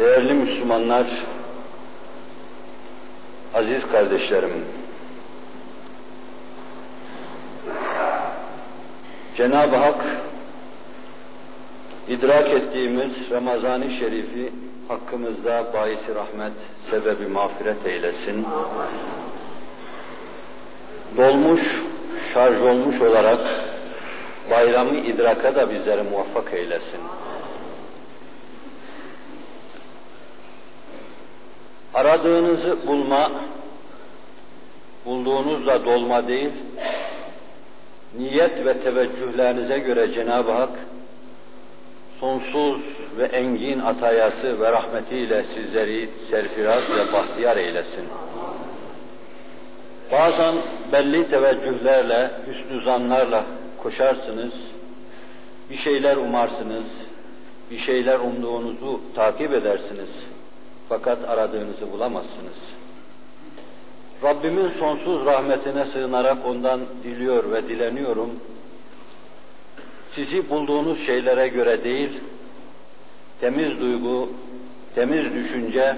Değerli Müslümanlar, aziz kardeşlerim, Cenab-ı Hak idrak ettiğimiz Ramazan-ı Şerif'i hakkımızda bahisi rahmet, sebebi mağfiret eylesin. Dolmuş, şarj olmuş olarak bayramı idraka da bizleri muvaffak eylesin. Aradığınızı bulma, bulduğunuzla dolma değil, niyet ve teveccühlerinize göre Cenab-ı Hak sonsuz ve engin atayası ve rahmetiyle sizleri serfiraz ve bahtiyar eylesin. Bazen belli teveccühlerle, hüsnü zanlarla koşarsınız, bir şeyler umarsınız, bir şeyler umduğunuzu takip edersiniz. Fakat aradığınızı bulamazsınız. Rabbimin sonsuz rahmetine sığınarak ondan diliyor ve dileniyorum. Sizi bulduğunuz şeylere göre değil, temiz duygu, temiz düşünce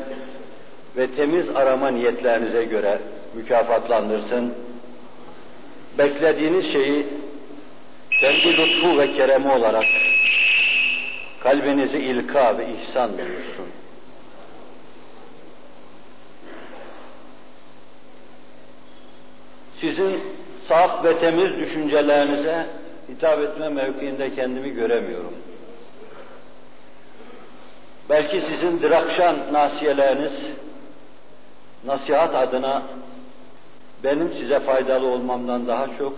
ve temiz arama niyetlerinize göre mükafatlandırsın. Beklediğiniz şeyi kendi lütfu ve keremi olarak kalbinizi ilka ve ihsan buyursun. Sizin saf ve temiz düşüncelerinize hitap etme mevkiinde kendimi göremiyorum. Belki sizin dirakşan nasiyeleriniz, nasihat adına benim size faydalı olmamdan daha çok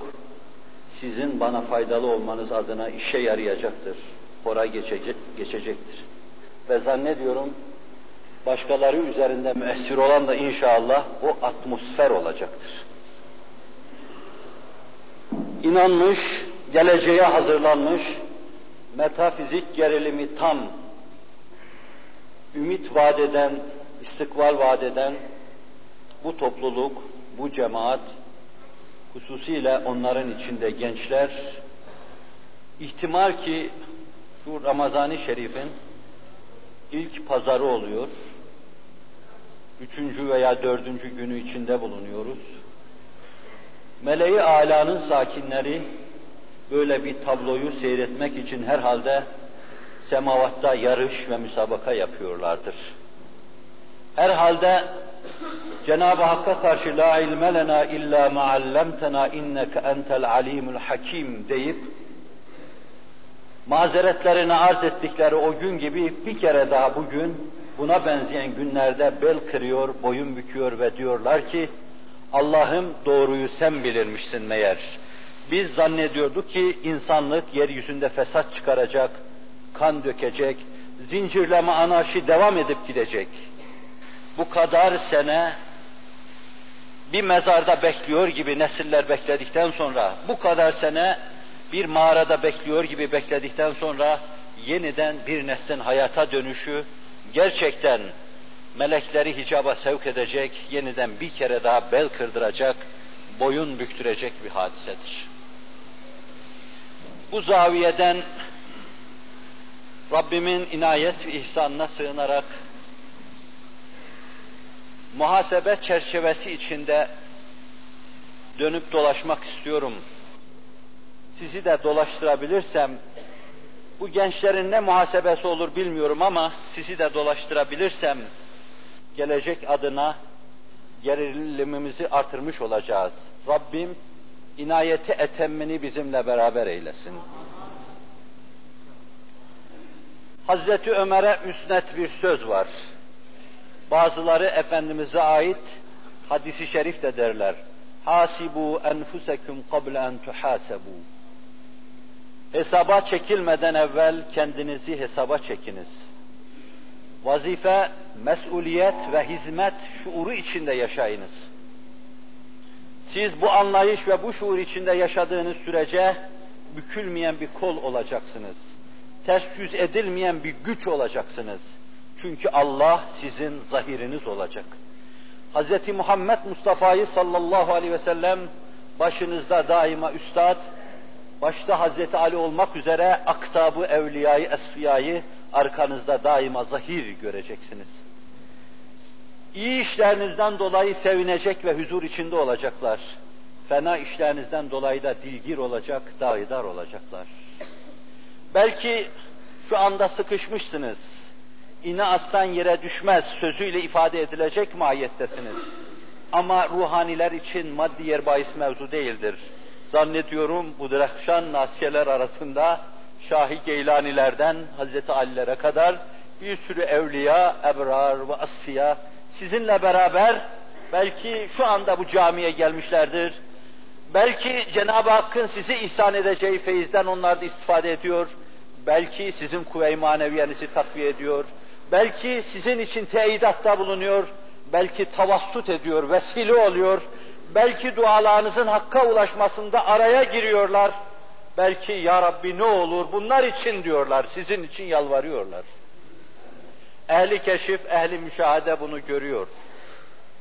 sizin bana faydalı olmanız adına işe yarayacaktır. Hora geçecek, geçecektir. Ve zannediyorum başkaları üzerinde müessir olan da inşallah o atmosfer olacaktır. İnanmış, geleceğe hazırlanmış, metafizik gerilimi tam, ümit vadeden, istikbal vadeden bu topluluk, bu cemaat, hususiyle onların içinde gençler, ihtimal ki şu Ramazan-ı Şerif'in ilk pazarı oluyor, üçüncü veya dördüncü günü içinde bulunuyoruz. Meleği alanın sakinleri böyle bir tabloyu seyretmek için herhalde semavatta yarış ve müsabaka yapıyorlardır. Herhalde Cenab-ı Hakk'a karşı la ilme lena illa ma allamtena inneke entel alimul hakim deyip mazeretlerini arz ettikleri o gün gibi bir kere daha bugün buna benzeyen günlerde bel kırıyor, boyun büküyor ve diyorlar ki Allah'ım doğruyu sen bilirmişsin meğer. Biz zannediyorduk ki insanlık yeryüzünde fesat çıkaracak, kan dökecek, zincirleme anarşi devam edip gidecek. Bu kadar sene bir mezarda bekliyor gibi nesiller bekledikten sonra, bu kadar sene bir mağarada bekliyor gibi bekledikten sonra yeniden bir neslin hayata dönüşü gerçekten melekleri hicaba sevk edecek, yeniden bir kere daha bel kırdıracak, boyun büktürecek bir hadisedir. Bu zaviyeden Rabbimin inayet ve ihsanına sığınarak muhasebe çerçevesi içinde dönüp dolaşmak istiyorum. Sizi de dolaştırabilirsem, bu gençlerin ne muhasebesi olur bilmiyorum ama sizi de dolaştırabilirsem, gelecek adına gerilimimizi artırmış olacağız. Rabbim inayeti etemmini bizimle beraber eylesin. Hazreti Ömer'e müsnet bir söz var. Bazıları Efendimiz'e ait hadisi şerif de derler. Hasibu enfusekum qabla en tuhasabu. Hesaba çekilmeden evvel kendinizi hesaba çekiniz. Vazife, mesuliyet ve hizmet şuuru içinde yaşayınız. Siz bu anlayış ve bu şuur içinde yaşadığınız sürece bükülmeyen bir kol olacaksınız. Ters yüz edilmeyen bir güç olacaksınız. Çünkü Allah sizin zahiriniz olacak. Hz. Muhammed Mustafa'yı sallallahu aleyhi ve sellem başınızda daima üstad, başta Hz. Ali olmak üzere aktabı, evliyayı, esfiyayı, arkanızda daima zahir göreceksiniz. İyi işlerinizden dolayı sevinecek ve huzur içinde olacaklar. Fena işlerinizden dolayı da dilgir olacak, dağidar olacaklar. Belki şu anda sıkışmışsınız. İne aslan yere düşmez sözüyle ifade edilecek mahiyettesiniz. Ama ruhaniler için maddi yer bahis mevzu değildir. Zannediyorum bu direkşan nasiyeler arasında Şahi Geylanilerden Hazreti Ali'lere kadar bir sürü evliya, ebrar ve asfiya sizinle beraber belki şu anda bu camiye gelmişlerdir. Belki Cenab-ı Hakk'ın sizi ihsan edeceği feyizden onlar da istifade ediyor. Belki sizin kuvve-i maneviyenizi takviye ediyor. Belki sizin için teyidatta bulunuyor. Belki tavassut ediyor, vesile oluyor. Belki dualarınızın hakka ulaşmasında araya giriyorlar. Belki ya Rabbi ne olur bunlar için diyorlar, sizin için yalvarıyorlar. Ehli keşif, ehli müşahede bunu görüyor.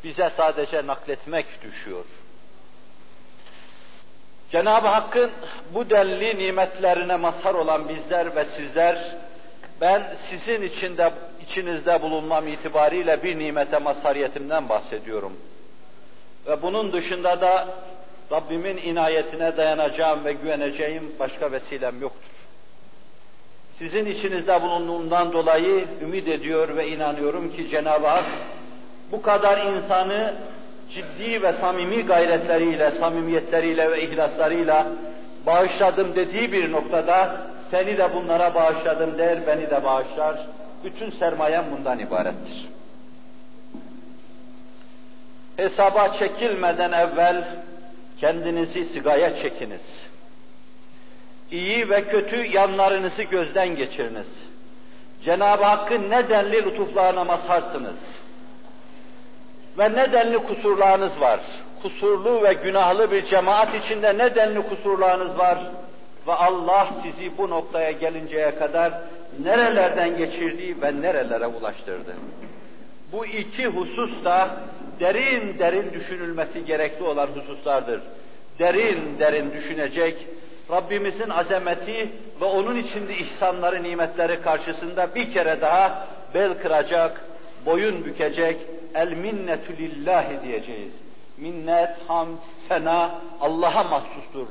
Bize sadece nakletmek düşüyor. Cenab-ı Hakk'ın bu denli nimetlerine mazhar olan bizler ve sizler, ben sizin içinde, içinizde bulunmam itibariyle bir nimete mazhariyetimden bahsediyorum. Ve bunun dışında da Rabbimin inayetine dayanacağım ve güveneceğim başka vesilem yoktur. Sizin içinizde bulunduğundan dolayı ümit ediyor ve inanıyorum ki Cenab-ı Hak bu kadar insanı ciddi ve samimi gayretleriyle, samimiyetleriyle ve ihlaslarıyla bağışladım dediği bir noktada seni de bunlara bağışladım der, beni de bağışlar. Bütün sermayem bundan ibarettir. Hesaba çekilmeden evvel kendinizi sigaya çekiniz. İyi ve kötü yanlarınızı gözden geçiriniz. Cenab-ı Hakk'ın nedenli lütuflarına mazharsınız. Ve nedenli kusurlarınız var. Kusurlu ve günahlı bir cemaat içinde nedenli kusurlarınız var. Ve Allah sizi bu noktaya gelinceye kadar nerelerden geçirdi ve nerelere ulaştırdı. Bu iki husus da derin derin düşünülmesi gerekli olan hususlardır. Derin derin düşünecek, Rabbimizin azameti ve onun içinde ihsanları, nimetleri karşısında bir kere daha bel kıracak, boyun bükecek, el minnetü lillahi diyeceğiz. Minnet, hamd, sena Allah'a mahsustur.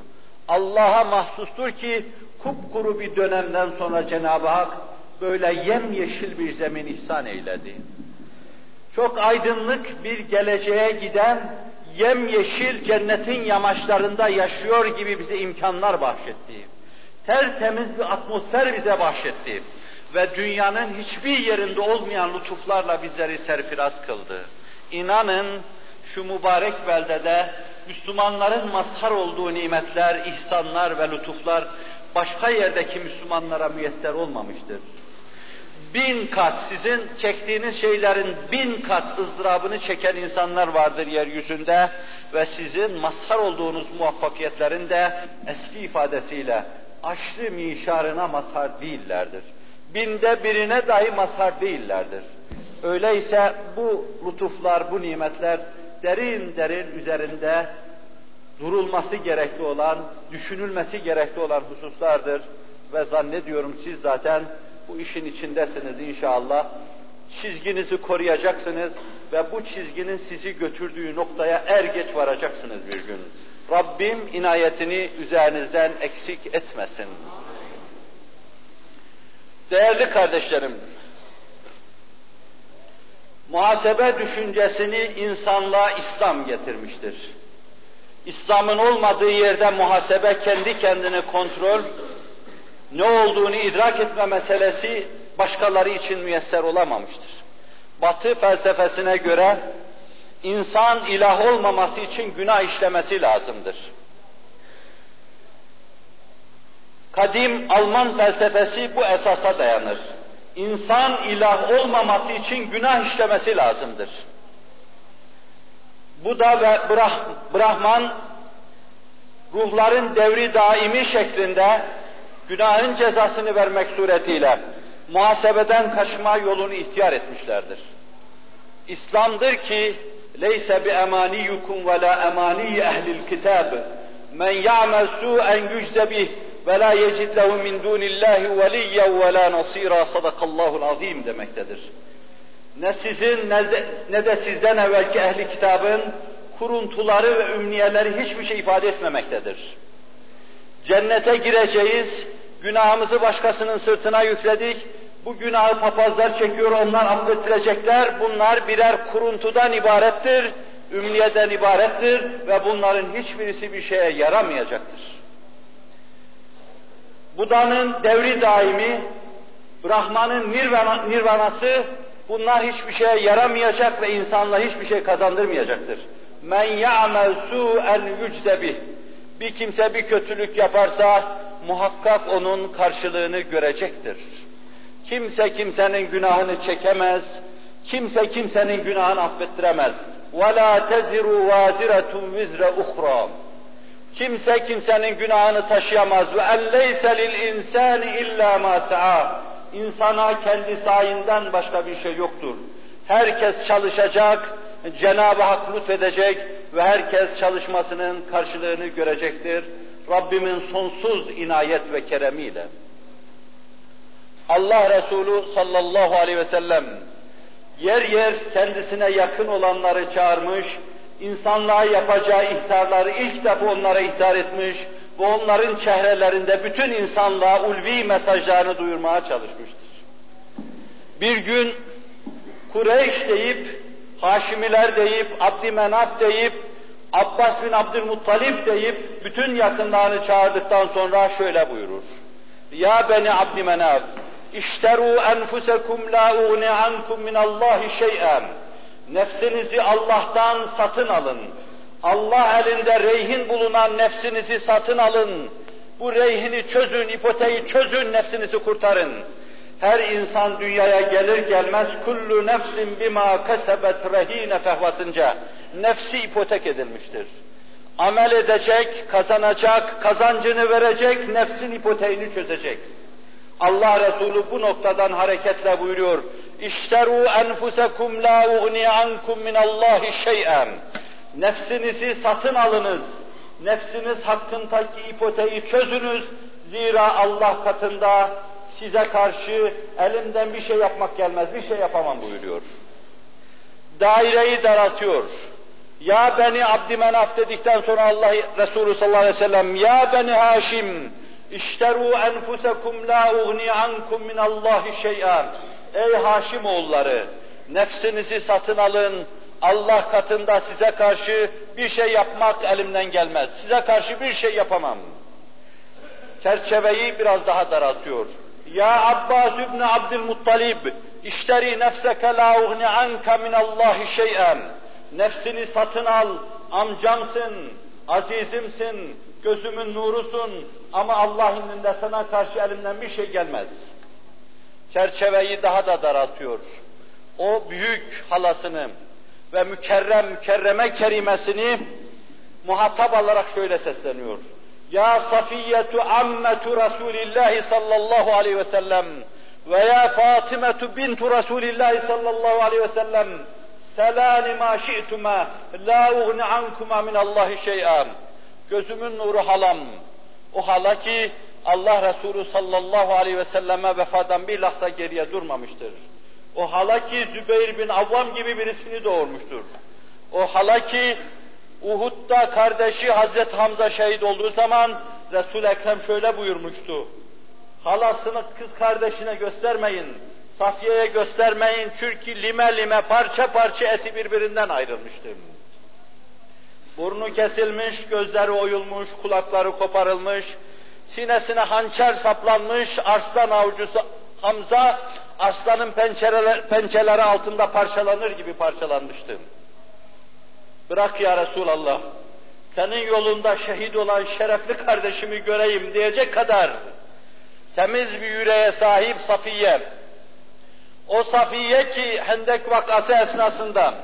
Allah'a mahsustur ki kupkuru bir dönemden sonra Cenab-ı Hak böyle yemyeşil bir zemin ihsan eyledi çok aydınlık bir geleceğe giden yemyeşil cennetin yamaçlarında yaşıyor gibi bize imkanlar bahşetti. Tertemiz bir atmosfer bize bahşetti. Ve dünyanın hiçbir yerinde olmayan lütuflarla bizleri serfiraz kıldı. İnanın şu mübarek beldede Müslümanların mazhar olduğu nimetler, ihsanlar ve lütuflar başka yerdeki Müslümanlara müyesser olmamıştır bin kat sizin çektiğiniz şeylerin bin kat ızdırabını çeken insanlar vardır yeryüzünde ve sizin mazhar olduğunuz muvaffakiyetlerin de eski ifadesiyle aşrı mişarına mazhar değillerdir. Binde birine dahi mazhar değillerdir. Öyleyse bu lütuflar, bu nimetler derin derin üzerinde durulması gerekli olan, düşünülmesi gerekli olan hususlardır. Ve zannediyorum siz zaten bu işin içindesiniz inşallah. Çizginizi koruyacaksınız ve bu çizginin sizi götürdüğü noktaya er geç varacaksınız bir gün. Rabbim inayetini üzerinizden eksik etmesin. Değerli kardeşlerim, muhasebe düşüncesini insanlığa İslam getirmiştir. İslam'ın olmadığı yerde muhasebe kendi kendini kontrol, ne olduğunu idrak etme meselesi başkaları için müyesser olamamıştır. Batı felsefesine göre insan ilah olmaması için günah işlemesi lazımdır. Kadim Alman felsefesi bu esasa dayanır. İnsan ilah olmaması için günah işlemesi lazımdır. Buda ve Brah Brahman ruhların devri daimi şeklinde günahın cezasını vermek suretiyle muhasebeden kaçma yolunu ihtiyar etmişlerdir. İslam'dır ki leyse bi emaniyukum ve la emani ehlil kitab men ya'mel su'en yücze bih ve la yecid lehu min dunillahi veliyyen ve la nasira sadakallahu'l azim demektedir. Ne sizin ne de, ne de sizden evvelki ehli kitabın kuruntuları ve ümniyeleri hiçbir şey ifade etmemektedir. Cennete gireceğiz, günahımızı başkasının sırtına yükledik, bu günahı papazlar çekiyor, onlar affettirecekler, bunlar birer kuruntudan ibarettir, ümniyeden ibarettir ve bunların hiçbirisi bir şeye yaramayacaktır. Buda'nın devri daimi, Brahman'ın nirvana, nirvanası, bunlar hiçbir şeye yaramayacak ve insanla hiçbir şey kazandırmayacaktır. Men ya'mel su'en yücde bir kimse bir kötülük yaparsa muhakkak onun karşılığını görecektir. Kimse kimsenin günahını çekemez, kimse kimsenin günahını affettiremez. وَلَا تَزِرُ وَازِرَةٌ وِزْرَ اُخْرَى Kimse kimsenin günahını taşıyamaz. Ve وَاَلَّيْسَ لِلْاِنْسَانِ اِلَّا مَا سَعَى İnsana kendi sayinden başka bir şey yoktur. Herkes çalışacak, Cenab-ı Hak lütfedecek, ve herkes çalışmasının karşılığını görecektir. Rabbimin sonsuz inayet ve keremiyle. Allah Resulü sallallahu aleyhi ve sellem yer yer kendisine yakın olanları çağırmış, insanlığa yapacağı ihtarları ilk defa onlara ihtar etmiş ve onların çehrelerinde bütün insanlığa ulvi mesajlarını duyurmaya çalışmıştır. Bir gün Kureyş deyip, Haşimiler deyip, Abdümenaf deyip, Abbas bin Abdülmuttalip deyip bütün yakınlarını çağırdıktan sonra şöyle buyurur. Ya beni Abdümenaf, İşteru enfusekum la uğni ankum minallahi şey'en. Nefsinizi Allah'tan satın alın. Allah elinde reyhin bulunan nefsinizi satın alın. Bu reyhini çözün, ipoteği çözün, nefsinizi kurtarın. Her insan dünyaya gelir gelmez kullu nefsin bima kesebet rehine fehvasınca nefsi ipotek edilmiştir. Amel edecek, kazanacak, kazancını verecek, nefsin ipoteğini çözecek. Allah Resulü bu noktadan hareketle buyuruyor. İşteru enfusekum la ugni ankum min Allahi şey'en. Nefsinizi satın alınız. Nefsiniz hakkındaki ipoteği çözünüz. Zira Allah katında size karşı elimden bir şey yapmak gelmez, bir şey yapamam buyuruyor. Daireyi daraltıyor. Ya beni Abdümenaf dedikten sonra Allah Resulü sallallahu aleyhi ve sellem, ya beni Haşim, İşteru enfusekum la ugni ankum min Allahi şey'an. Ey Haşim oğulları, nefsinizi satın alın. Allah katında size karşı bir şey yapmak elimden gelmez. Size karşı bir şey yapamam. Çerçeveyi biraz daha daraltıyor. Ya Abbas ibn Abdülmuttalib, işteri nefseke la ugni anka min Allahi şey'an. Nefsini satın al, amcamsın, azizimsin, gözümün nurusun ama Allah indinde sana karşı elimden bir şey gelmez. Çerçeveyi daha da daraltıyor. O büyük halasını ve mükerrem mükerreme kerimesini muhatap alarak şöyle sesleniyor. Ya Safiyetu ammetu Resulillahi sallallahu aleyhi ve sellem ve ya Fatimetu bintu Resulillahi sallallahu aleyhi ve sellem selani ma şi'tuma la ugni ankuma min Allahi şey'an gözümün nuru halam. O hala ki Allah Resulü sallallahu aleyhi ve selleme vefadan bir lahza geriye durmamıştır. O hala ki Zübeyir bin Avvam gibi birisini doğurmuştur. O hala ki Uhud'da kardeşi Hazreti Hamza şehit olduğu zaman Resul-i Ekrem şöyle buyurmuştu. Halasını kız kardeşine göstermeyin, Safiye'ye göstermeyin çünkü lime lime parça parça eti birbirinden ayrılmıştır. Burnu kesilmiş, gözleri oyulmuş, kulakları koparılmış, sinesine hançer saplanmış, arslan avcısı Hamza, pençeleri, pençeleri altında parçalanır gibi parçalanmıştı. Bırak ya Resulallah, senin yolunda şehit olan şerefli kardeşimi göreyim diyecek kadar temiz bir yüreğe sahip Safiye, o Safiye ki Hendek vakası esnasında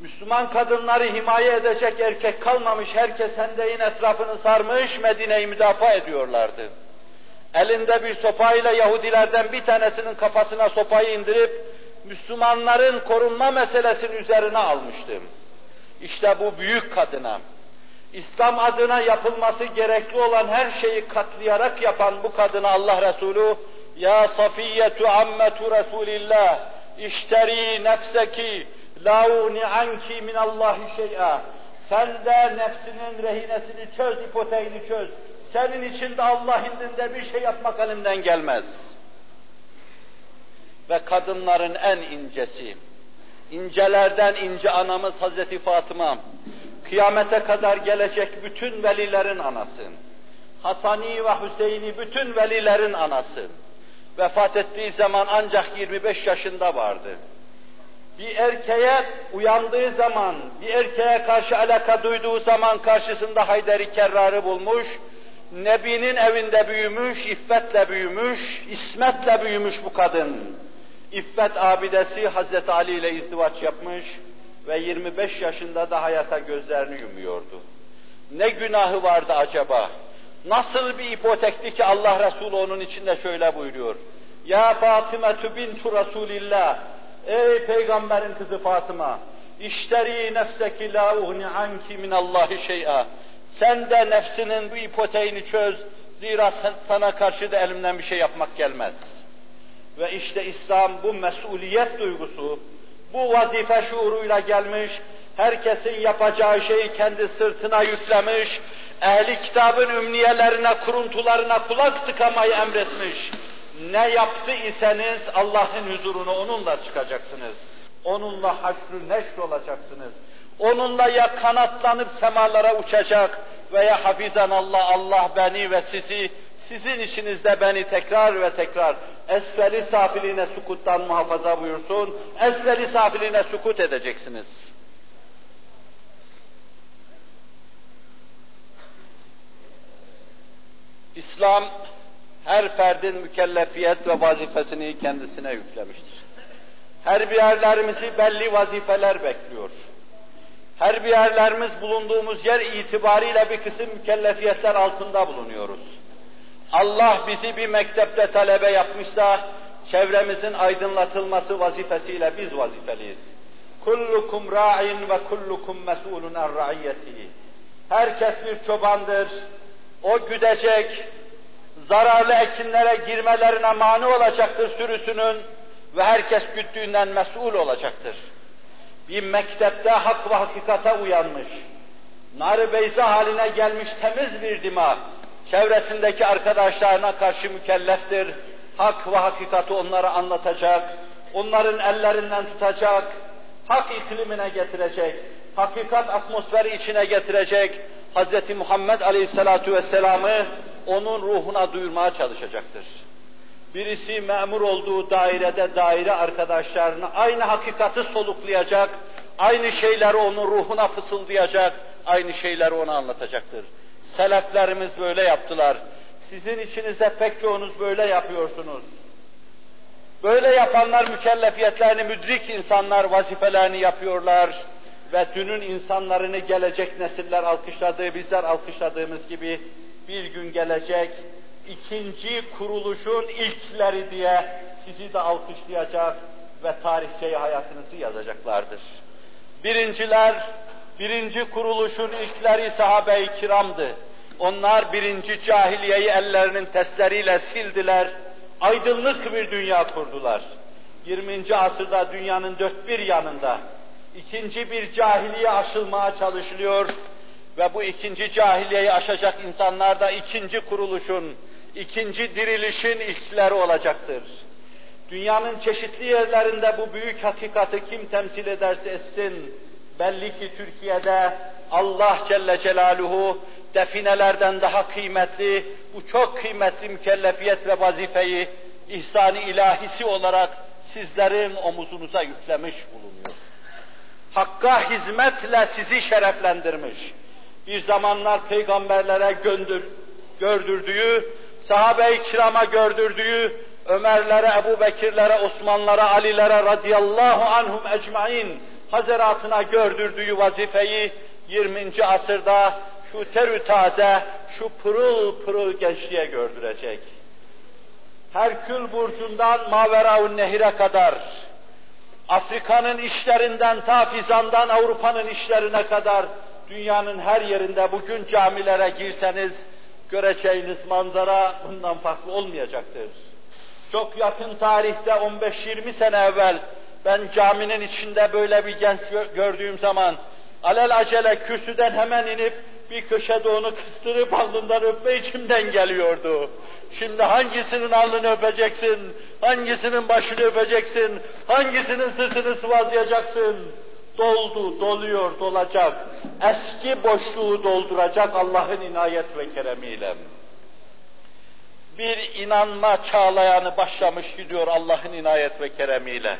Müslüman kadınları himaye edecek erkek kalmamış, herkes hendeyin etrafını sarmış, Medine'yi müdafaa ediyorlardı. Elinde bir sopayla Yahudilerden bir tanesinin kafasına sopayı indirip, Müslümanların korunma meselesinin üzerine almıştım. İşte bu büyük kadına, İslam adına yapılması gerekli olan her şeyi katlayarak yapan bu kadına Allah Resulü ya Safiyetu ammetu Resulillah işteri nefseki la ugni anki min Allahi şey'a sen de nefsinin rehinesini çöz, ipoteğini çöz. Senin için de Allah indinde bir şey yapmak elimden gelmez. Ve kadınların en incesi, incelerden ince anamız Hazreti Fatıma, kıyamete kadar gelecek bütün velilerin anası, Hasani ve Hüseyin'i bütün velilerin anası, vefat ettiği zaman ancak 25 yaşında vardı. Bir erkeğe uyandığı zaman, bir erkeğe karşı alaka duyduğu zaman karşısında Hayderi Kerrar'ı bulmuş, Nebi'nin evinde büyümüş, iffetle büyümüş, ismetle büyümüş bu kadın. İffet abidesi Hazreti Ali ile izdivaç yapmış ve 25 yaşında da hayata gözlerini yumuyordu. Ne günahı vardı acaba? Nasıl bir ipotekti ki Allah Resulü onun içinde şöyle buyuruyor. Ya Fatıma bintu Resulillah. Ey peygamberin kızı Fatıma. İşteri nefseki la ugni anki minallahi şey'a. Sen de nefsinin bu ipoteğini çöz. Zira sana karşı da elimden bir şey yapmak gelmez. Ve işte İslam bu mesuliyet duygusu, bu vazife şuuruyla gelmiş, herkesin yapacağı şeyi kendi sırtına yüklemiş, ehli kitabın ümniyelerine, kuruntularına kulak tıkamayı emretmiş. Ne yaptı iseniz Allah'ın huzuruna onunla çıkacaksınız. Onunla haşrü neşr olacaksınız. Onunla ya kanatlanıp semalara uçacak veya hafizan Allah, Allah beni ve sizi, sizin içinizde beni tekrar ve tekrar esfeli safiline sukuttan muhafaza buyursun, esfeli safiline sukut edeceksiniz. İslam her ferdin mükellefiyet ve vazifesini kendisine yüklemiştir. Her bir yerlerimizi belli vazifeler bekliyor. Her bir yerlerimiz bulunduğumuz yer itibariyle bir kısım mükellefiyetler altında bulunuyoruz. Allah bizi bir mektepte talebe yapmışsa, çevremizin aydınlatılması vazifesiyle biz vazifeliyiz. Kullukum ra'in ve kullukum mes'ulun ra'iyyetihi. Herkes bir çobandır. O güdecek, zararlı ekinlere girmelerine mani olacaktır sürüsünün ve herkes güttüğünden mesul olacaktır. Bir mektepte hak ve hakikate uyanmış, nar beyza haline gelmiş temiz bir dima, çevresindeki arkadaşlarına karşı mükelleftir. Hak ve hakikati onlara anlatacak, onların ellerinden tutacak, hak iklimine getirecek, hakikat atmosferi içine getirecek, Hz. Muhammed Aleyhisselatu Vesselam'ı onun ruhuna duyurmaya çalışacaktır. Birisi memur olduğu dairede daire arkadaşlarına aynı hakikati soluklayacak, aynı şeyleri onun ruhuna fısıldayacak, aynı şeyleri ona anlatacaktır. Seleflerimiz böyle yaptılar. Sizin içinizde pek çoğunuz böyle yapıyorsunuz. Böyle yapanlar mükellefiyetlerini müdrik insanlar vazifelerini yapıyorlar ve dünün insanlarını gelecek nesiller alkışladığı, bizler alkışladığımız gibi bir gün gelecek, ikinci kuruluşun ilkleri diye sizi de alkışlayacak ve tarihçeyi hayatınızı yazacaklardır. Birinciler, birinci kuruluşun ilkleri sahabe-i kiramdı. Onlar birinci cahiliyeyi ellerinin testleriyle sildiler, aydınlık bir dünya kurdular. 20. asırda dünyanın dört bir yanında ikinci bir cahiliye aşılmaya çalışılıyor ve bu ikinci cahiliyeyi aşacak insanlar da ikinci kuruluşun, ikinci dirilişin ilkleri olacaktır. Dünyanın çeşitli yerlerinde bu büyük hakikati kim temsil ederse etsin, belli ki Türkiye'de Allah Celle Celaluhu definelerden daha kıymetli, bu çok kıymetli mükellefiyet ve vazifeyi ihsani ilahisi olarak sizlerin omuzunuza yüklemiş bulunuyor. Hakka hizmetle sizi şereflendirmiş bir zamanlar peygamberlere göndür, gördürdüğü, sahabe-i kirama gördürdüğü, Ömerlere, Ebu Bekirlere, Osmanlara, Alilere radıyallahu anhum ecmain hazaratına gördürdüğü vazifeyi 20. asırda şu terü taze, şu pırıl pırıl gençliğe gördürecek. Herkül burcundan Maveraun Nehir'e kadar, Afrika'nın işlerinden ta Fizan'dan Avrupa'nın işlerine kadar dünyanın her yerinde bugün camilere girseniz göreceğiniz manzara bundan farklı olmayacaktır. Çok yakın tarihte 15-20 sene evvel ben caminin içinde böyle bir genç gördüğüm zaman alel acele kürsüden hemen inip bir köşede onu kıstırıp alnından öpme içimden geliyordu. Şimdi hangisinin alnını öpeceksin, hangisinin başını öpeceksin, hangisinin sırtını sıvazlayacaksın? Doldu, doluyor, dolacak. Eski boşluğu dolduracak Allah'ın inayet ve keremiyle. Bir inanma çağlayanı başlamış gidiyor Allah'ın inayet ve keremiyle.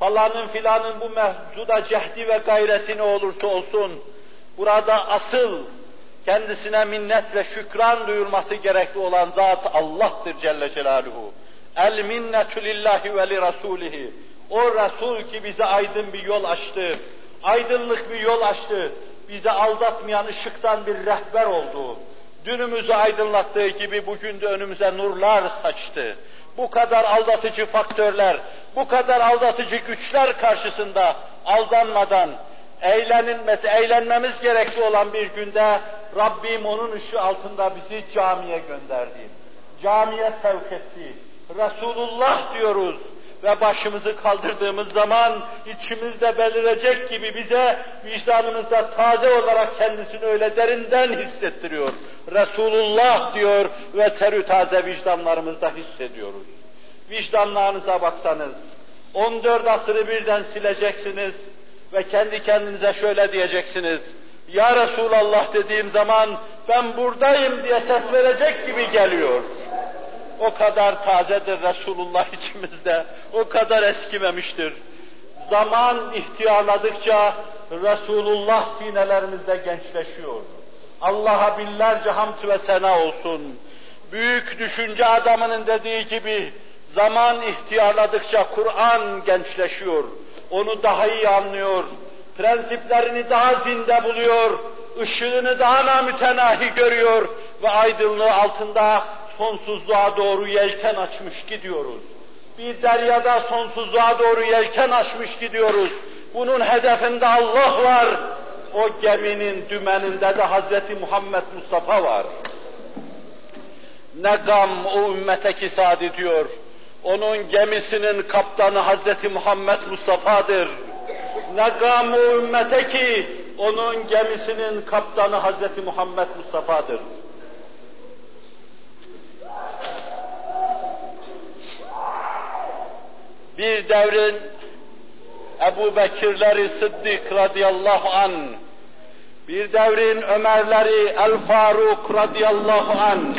Falanın filanın bu mevzuda cehdi ve gayreti ne olursa olsun, burada asıl kendisine minnet ve şükran duyulması gerekli olan zat Allah'tır Celle Celaluhu. El minnetu lillahi ve li rasulihi. O Resul ki bize aydın bir yol açtı, aydınlık bir yol açtı, bizi aldatmayan ışıktan bir rehber oldu. Dünümüzü aydınlattığı gibi bugün de önümüze nurlar saçtı. Bu kadar aldatıcı faktörler, bu kadar aldatıcı güçler karşısında aldanmadan, eğlenilmesi, eğlenmemiz gerekli olan bir günde Rabbim onun ışığı altında bizi camiye gönderdi. Camiye sevk etti. Resulullah diyoruz ve başımızı kaldırdığımız zaman içimizde belirecek gibi bize vicdanımızda taze olarak kendisini öyle derinden hissettiriyor. Resulullah diyor ve terü taze vicdanlarımızda hissediyoruz. Vicdanlarınıza baksanız, 14 asırı birden sileceksiniz ve kendi kendinize şöyle diyeceksiniz. Ya Resulallah dediğim zaman ben buradayım diye ses verecek gibi geliyor. O kadar tazedir Resulullah içimizde, o kadar eskimemiştir. Zaman ihtiyarladıkça Resulullah sinelerimizde gençleşiyor. Allah'a binlerce hamd ve sena olsun. Büyük düşünce adamının dediği gibi zaman ihtiyarladıkça Kur'an gençleşiyor. Onu daha iyi anlıyor. Prensiplerini daha zinde buluyor. ışığını daha namütenahi görüyor ve aydınlığı altında sonsuzluğa doğru yelken açmış gidiyoruz. Bir deryada sonsuzluğa doğru yelken açmış gidiyoruz. Bunun hedefinde Allah var. O geminin dümeninde de Hazreti Muhammed Mustafa var. Ne gam o ümmete kisad ediyor. Onun gemisinin kaptanı Hazreti Muhammed Mustafa'dır. Ne gam o ümmete ki onun gemisinin kaptanı Hazreti Muhammed Mustafa'dır. Bir devrin Ebu Bekirleri Sıddık radıyallahu an, bir devrin Ömerleri El Faruk radıyallahu an,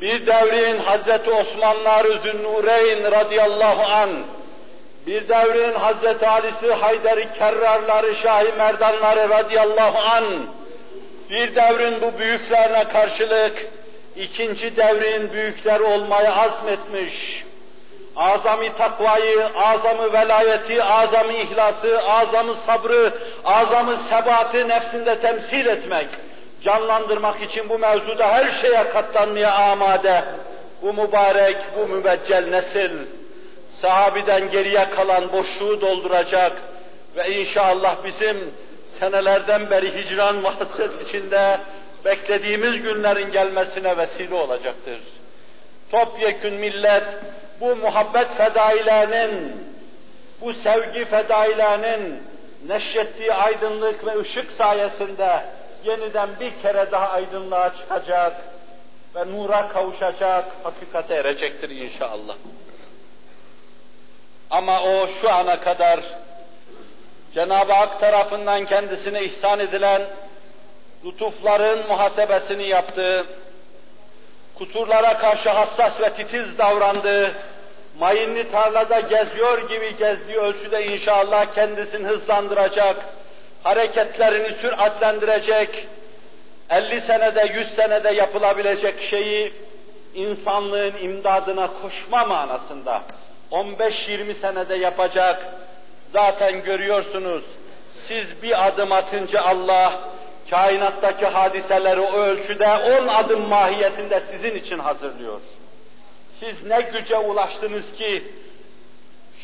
bir devrin Hazreti Osmanları Zünnureyn radıyallahu an, bir devrin Hazreti Ali'si Hayderi Kerrarları Şahi Merdanları radıyallahu an, bir devrin bu büyüklerine karşılık ikinci devrin büyükleri olmaya azmetmiş, azami takvayı, azamı velayeti, azami ihlası, azamı sabrı, azamı sebatı nefsinde temsil etmek, canlandırmak için bu mevzuda her şeye katlanmaya amade, bu mübarek, bu mübeccel nesil, sahabiden geriye kalan boşluğu dolduracak ve inşallah bizim senelerden beri hicran ve hasret içinde beklediğimiz günlerin gelmesine vesile olacaktır. Topyekün millet bu muhabbet fedailerinin, bu sevgi fedailerinin neşrettiği aydınlık ve ışık sayesinde yeniden bir kere daha aydınlığa çıkacak ve nura kavuşacak, hakikate erecektir inşallah. Ama o şu ana kadar Cenab-ı Hak tarafından kendisine ihsan edilen lütufların muhasebesini yaptığı, kusurlara karşı hassas ve titiz davrandığı, mayınlı tarlada geziyor gibi gezdiği ölçüde inşallah kendisini hızlandıracak, hareketlerini süratlendirecek, 50 senede, 100 senede yapılabilecek şeyi insanlığın imdadına koşma manasında 15-20 senede yapacak. Zaten görüyorsunuz, siz bir adım atınca Allah kainattaki hadiseleri o ölçüde on adım mahiyetinde sizin için hazırlıyor. Siz ne güce ulaştınız ki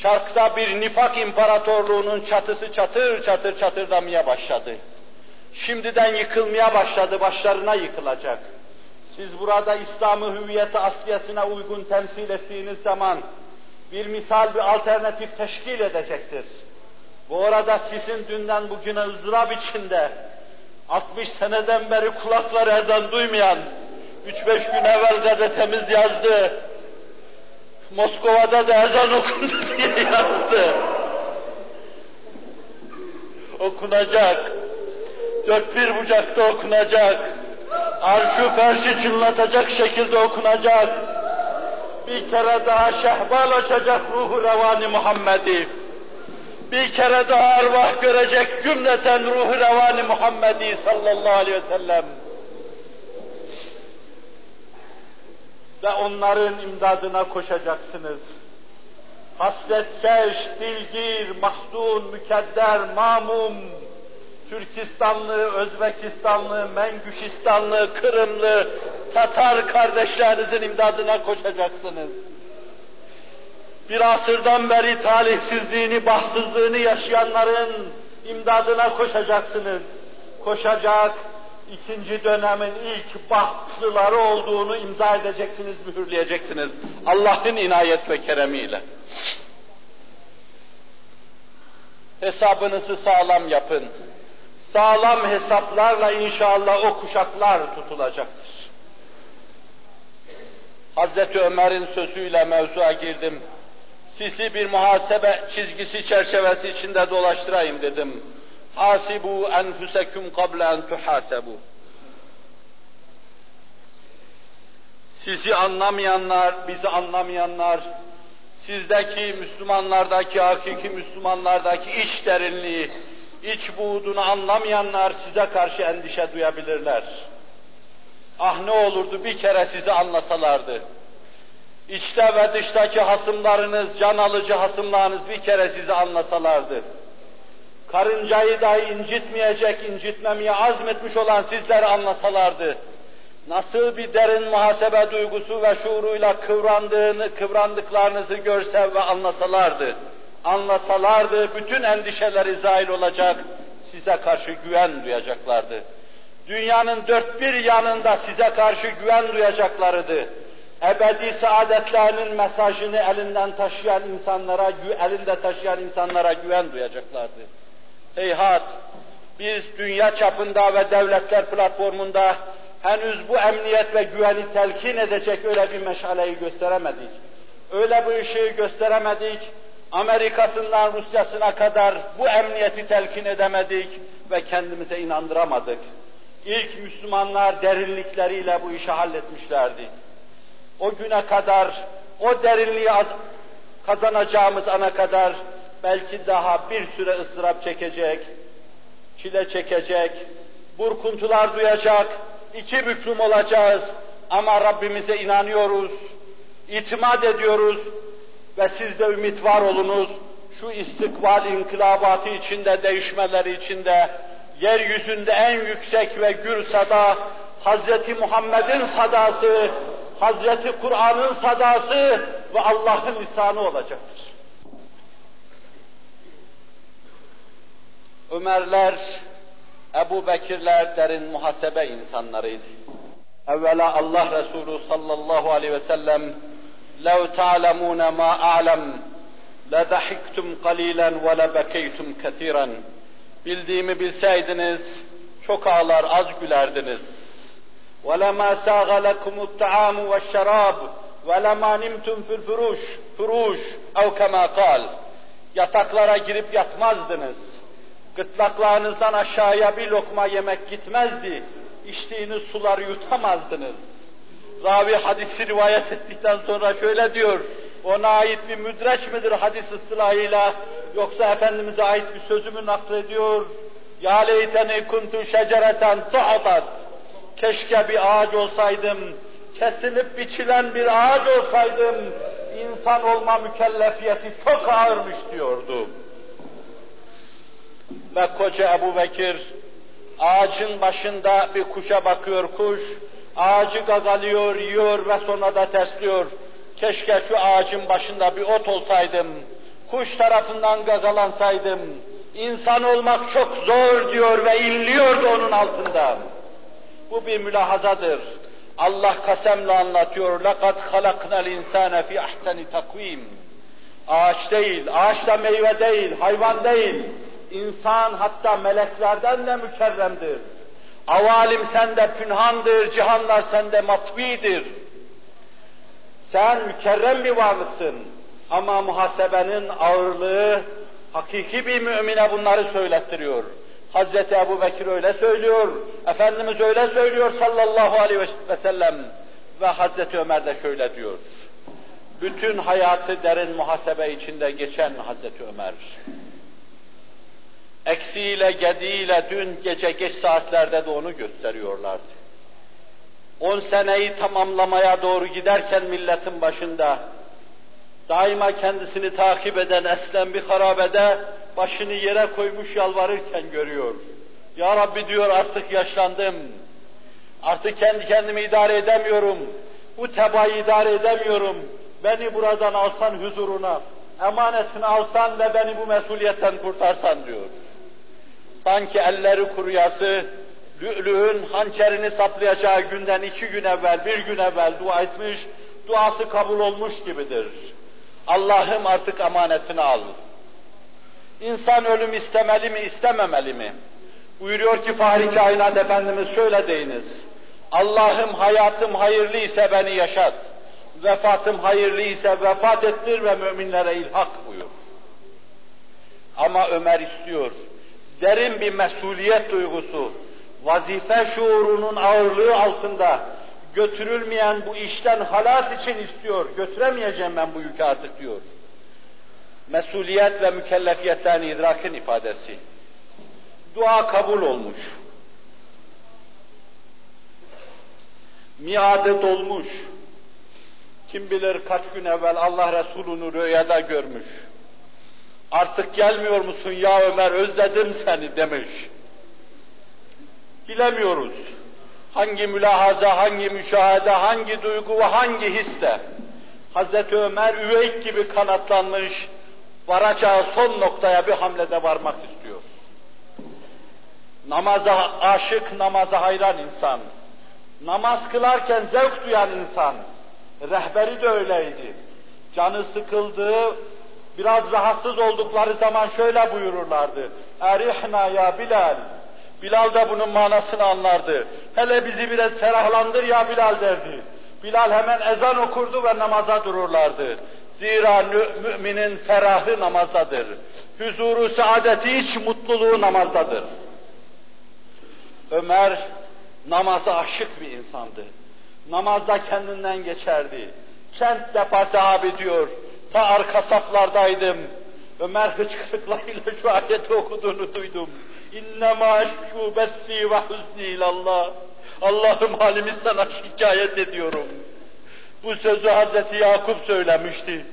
şarkta bir nifak imparatorluğunun çatısı çatır çatır çatırdamaya başladı. Şimdiden yıkılmaya başladı, başlarına yıkılacak. Siz burada İslam'ı hüviyeti asliyesine uygun temsil ettiğiniz zaman bir misal, bir alternatif teşkil edecektir. Bu orada sizin dünden bugüne ızdırap içinde 60 seneden beri kulakları ezan duymayan, 3-5 gün evvel gazetemiz yazdı, Moskova'da da ezan okundu diye yazdı. Okunacak. Dört bir bucakta okunacak. Arşu ferşi çınlatacak şekilde okunacak. Bir kere daha şehbal açacak ruhu revani Muhammed'i. Bir kere daha arvah görecek cümleten ruhu revani Muhammed'i sallallahu aleyhi ve sellem. ve onların imdadına koşacaksınız. Hasretkeş, dilgir, mahzun, mükedder, mamum, Türkistanlı, Özbekistanlı, Mengüşistanlı, Kırımlı, Tatar kardeşlerinizin imdadına koşacaksınız. Bir asırdan beri talihsizliğini, bahtsızlığını yaşayanların imdadına koşacaksınız. Koşacak, ikinci dönemin ilk bahtlıları olduğunu imza edeceksiniz, mühürleyeceksiniz. Allah'ın inayet ve keremiyle. Hesabınızı sağlam yapın. Sağlam hesaplarla inşallah o kuşaklar tutulacaktır. Hazreti Ömer'in sözüyle mevzuya girdim. Sizi bir muhasebe çizgisi çerçevesi içinde dolaştırayım dedim. Hasibu enfusekum qabla en tuhasebu. Sizi anlamayanlar, bizi anlamayanlar, sizdeki Müslümanlardaki, hakiki Müslümanlardaki iç derinliği, iç buğdunu anlamayanlar size karşı endişe duyabilirler. Ah ne olurdu bir kere sizi anlasalardı. İçte ve dıştaki hasımlarınız, can alıcı hasımlarınız bir kere sizi anlasalardı karıncayı dahi incitmeyecek, incitmemeye azmetmiş olan sizleri anlasalardı, nasıl bir derin muhasebe duygusu ve şuuruyla kıvrandığını, kıvrandıklarınızı görse ve anlasalardı, anlasalardı bütün endişeleri zahil olacak, size karşı güven duyacaklardı. Dünyanın dört bir yanında size karşı güven duyacaklarıydı. Ebedi saadetlerinin mesajını elinden taşıyan insanlara, elinde taşıyan insanlara güven duyacaklardı. Heyhat, biz dünya çapında ve devletler platformunda henüz bu emniyet ve güveni telkin edecek öyle bir meşaleyi gösteremedik. Öyle bir ışığı gösteremedik. Amerika'sından Rusya'sına kadar bu emniyeti telkin edemedik ve kendimize inandıramadık. İlk Müslümanlar derinlikleriyle bu işi halletmişlerdi. O güne kadar, o derinliği kazanacağımız ana kadar belki daha bir süre ıstırap çekecek, çile çekecek, burkuntular duyacak, iki büklüm olacağız ama Rabbimize inanıyoruz, itimat ediyoruz ve siz de ümit var olunuz. Şu istikbal inkılabatı içinde, değişmeleri içinde, yeryüzünde en yüksek ve gür sada, Hazreti Muhammed'in sadası, Hazreti Kur'an'ın sadası ve Allah'ın lisanı olacaktır. Ömerler, Ebu Bekirler derin muhasebe insanlarıydı. Evvela Allah Resulü sallallahu aleyhi ve sellem لَوْ تَعْلَمُونَ مَا أَعْلَمْ لَدَحِكْتُمْ قَلِيلًا وَلَبَكَيْتُمْ كَثِيرًا Bildiğimi bilseydiniz çok ağlar az gülerdiniz. وَلَمَا سَاغَ لَكُمُ الطَّعَامُ وَالشَّرَابُ وَلَمَا نِمْتُمْ فِي الْفُرُوشِ فُرُوشِ اَوْ كَمَا قَالْ Yataklara girip yatmazdınız Gırtlaklarınızdan aşağıya bir lokma yemek gitmezdi. İçtiğiniz suları yutamazdınız. Ravi hadisi rivayet ettikten sonra şöyle diyor, ona ait bir müdreç midir hadis ıstılahıyla, yoksa Efendimiz'e ait bir sözümü naklediyor. Ya leyteni kuntu şecereten tu'adat. Keşke bir ağaç olsaydım, kesilip biçilen bir ağaç olsaydım, insan olma mükellefiyeti çok ağırmış diyordu ve koca Ebu Bekir ağacın başında bir kuşa bakıyor kuş, ağacı gagalıyor, yiyor ve sonra da tersliyor. Keşke şu ağacın başında bir ot olsaydım, kuş tarafından gagalansaydım, İnsan olmak çok zor diyor ve inliyordu onun altında. Bu bir mülahazadır. Allah kasemle anlatıyor. لَقَدْ خَلَقْنَا الْاِنْسَانَ فِي اَحْسَنِ takvim. Ağaç değil, ağaçta meyve değil, hayvan değil. İnsan hatta meleklerden de mükerremdir. Avalim sende pünhandır, cihanlar sende matvidir. Sen mükerrem bir varlıksın. Ama muhasebenin ağırlığı hakiki bir mümine bunları söylettiriyor. Hazreti Ebu Bekir öyle söylüyor, Efendimiz öyle söylüyor sallallahu aleyhi ve sellem ve Hazreti Ömer de şöyle diyor. Bütün hayatı derin muhasebe içinde geçen Hazreti Ömer. Eksiyle, gediğiyle dün gece geç saatlerde de onu gösteriyorlardı. On seneyi tamamlamaya doğru giderken milletin başında daima kendisini takip eden Eslem bir harabede başını yere koymuş yalvarırken görüyor. Ya Rabbi diyor artık yaşlandım. Artık kendi kendimi idare edemiyorum. Bu tebaayı idare edemiyorum. Beni buradan alsan huzuruna, emanetini alsan ve beni bu mesuliyetten kurtarsan diyor. Sanki elleri kuruyası, lü'lüğün hançerini saplayacağı günden iki gün evvel, bir gün evvel dua etmiş, duası kabul olmuş gibidir. Allah'ım artık amanetini al. İnsan ölüm istemeli mi, istememeli mi? Buyuruyor ki Fahri Kainat Efendimiz şöyle deyiniz. Allah'ım hayatım hayırlı ise beni yaşat. Vefatım hayırlı ise vefat ettir ve müminlere ilhak buyur. Ama Ömer istiyor. Derin bir mesuliyet duygusu, vazife şuurunun ağırlığı altında götürülmeyen bu işten halas için istiyor. Götüremeyeceğim ben bu yükü artık diyor. Mesuliyet ve mükellefiyetlerini idrakın ifadesi. Dua kabul olmuş. Miadı dolmuş. Kim bilir kaç gün evvel Allah Resulü'nü rüyada görmüş. Artık gelmiyor musun ya Ömer özledim seni demiş. Bilemiyoruz. Hangi mülahaza, hangi müşahede, hangi duygu ve hangi hisse. Hazreti Ömer üveyk gibi kanatlanmış, varacağı son noktaya bir hamlede varmak istiyor. Namaza aşık, namaza hayran insan. Namaz kılarken zevk duyan insan. Rehberi de öyleydi. Canı sıkıldığı, biraz rahatsız oldukları zaman şöyle buyururlardı. Erihna ya Bilal. Bilal da bunun manasını anlardı. Hele bizi biraz ferahlandır ya Bilal derdi. Bilal hemen ezan okurdu ve namaza dururlardı. Zira müminin ferahı namazdadır. Huzuru, saadeti, iç mutluluğu namazdadır. Ömer namaza aşık bir insandı. Namazda kendinden geçerdi. Kent defa sahabi diyor, ta arka saflardaydım. Ömer hıçkırıklarıyla şu ayeti okuduğunu duydum. İnnemâ eşkû bessi ve hüzni ilallah. Allah'ım halimi sana şikayet ediyorum. Bu sözü Hazreti Yakup söylemişti.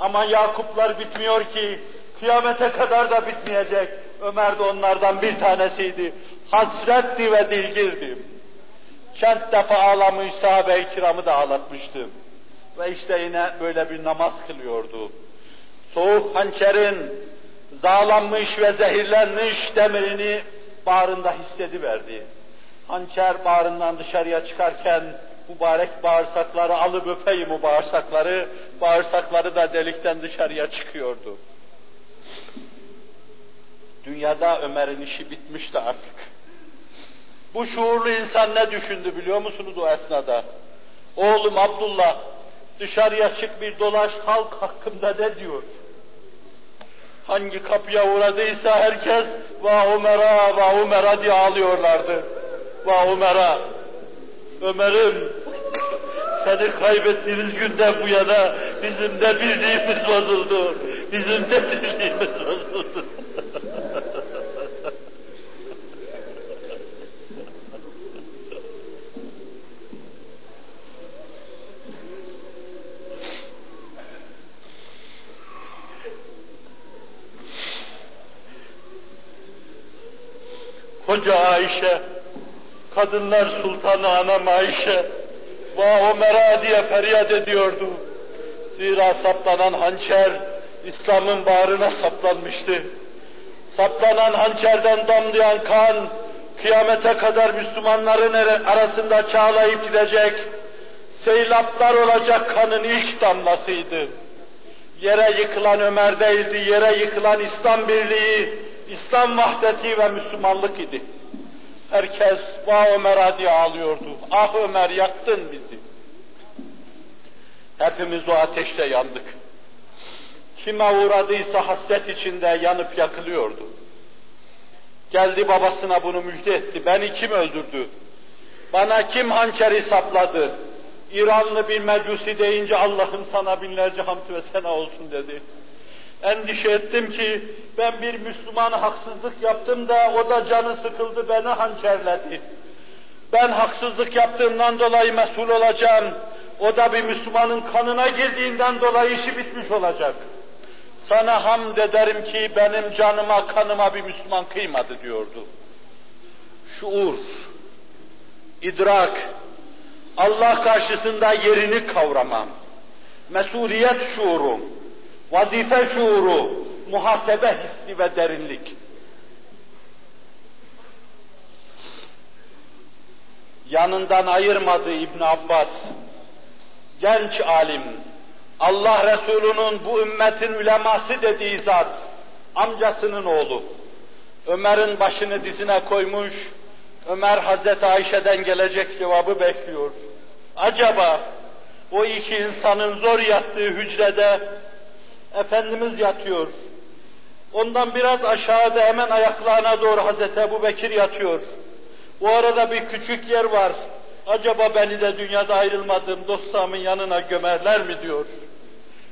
Ama Yakuplar bitmiyor ki, kıyamete kadar da bitmeyecek. Ömer de onlardan bir tanesiydi. Hasretti ve dilgirdi. Kent defa ağlamış, sahabe-i kiramı da ağlatmıştı. Ve işte yine böyle bir namaz kılıyordu. Soğuk hançerin zağlanmış ve zehirlenmiş demirini bağrında hissediverdi. Hançer bağrından dışarıya çıkarken mübarek bağırsakları alıp öpeyim o bağırsakları, bağırsakları da delikten dışarıya çıkıyordu. Dünyada Ömer'in işi bitmişti artık. Bu şuurlu insan ne düşündü biliyor musunuz o esnada? Oğlum Abdullah dışarıya çık bir dolaş halk hakkında ne diyor? Hangi kapıya uğradıysa herkes va Ömer'a va Ömer'a diye ağlıyorlardı. Va Ömer'a. Ömer'im seni kaybettiğimiz günden bu yana bizim de birliğimiz bozuldu. Bizim de birliğimiz bozuldu. Koca Ayşe, kadınlar sultanı anam Ayşe, va Ömer'a diye feryat ediyordu. Zira saplanan hançer, İslam'ın bağrına saplanmıştı. saplanan hançerden damlayan kan, kıyamete kadar Müslümanların arasında çağlayıp gidecek, seylaplar olacak kanın ilk damlasıydı. Yere yıkılan Ömer değildi, yere yıkılan İslam birliği, İslam vahdeti ve Müslümanlık idi. Herkes vah Ömer diye ağlıyordu. Ah Ömer yaktın bizi. Hepimiz o ateşte yandık. Kime uğradıysa hasret içinde yanıp yakılıyordu. Geldi babasına bunu müjde etti. Beni kim öldürdü? Bana kim hançeri sapladı? İranlı bir mecusi deyince Allah'ım sana binlerce hamd ve sena olsun dedi. Endişe ettim ki ben bir Müslüman haksızlık yaptım da o da canı sıkıldı beni hançerledi. Ben haksızlık yaptığımdan dolayı mesul olacağım. O da bir Müslümanın kanına girdiğinden dolayı işi bitmiş olacak. Sana hamd ederim ki benim canıma kanıma bir Müslüman kıymadı diyordu. Şuur, idrak, Allah karşısında yerini kavramam, mesuliyet şuuru, vazife şuuru, muhasebe hissi ve derinlik. Yanından ayırmadığı İbn Abbas, genç alim, Allah Resulü'nün bu ümmetin üleması dediği zat, amcasının oğlu. Ömer'in başını dizine koymuş, Ömer Hazreti Ayşe'den gelecek cevabı bekliyor. Acaba o iki insanın zor yattığı hücrede Efendimiz yatıyor. Ondan biraz aşağıda hemen ayaklarına doğru Hazreti Ebu Bekir yatıyor. Bu arada bir küçük yer var. Acaba beni de dünyada ayrılmadığım dostlarımın yanına gömerler mi diyor.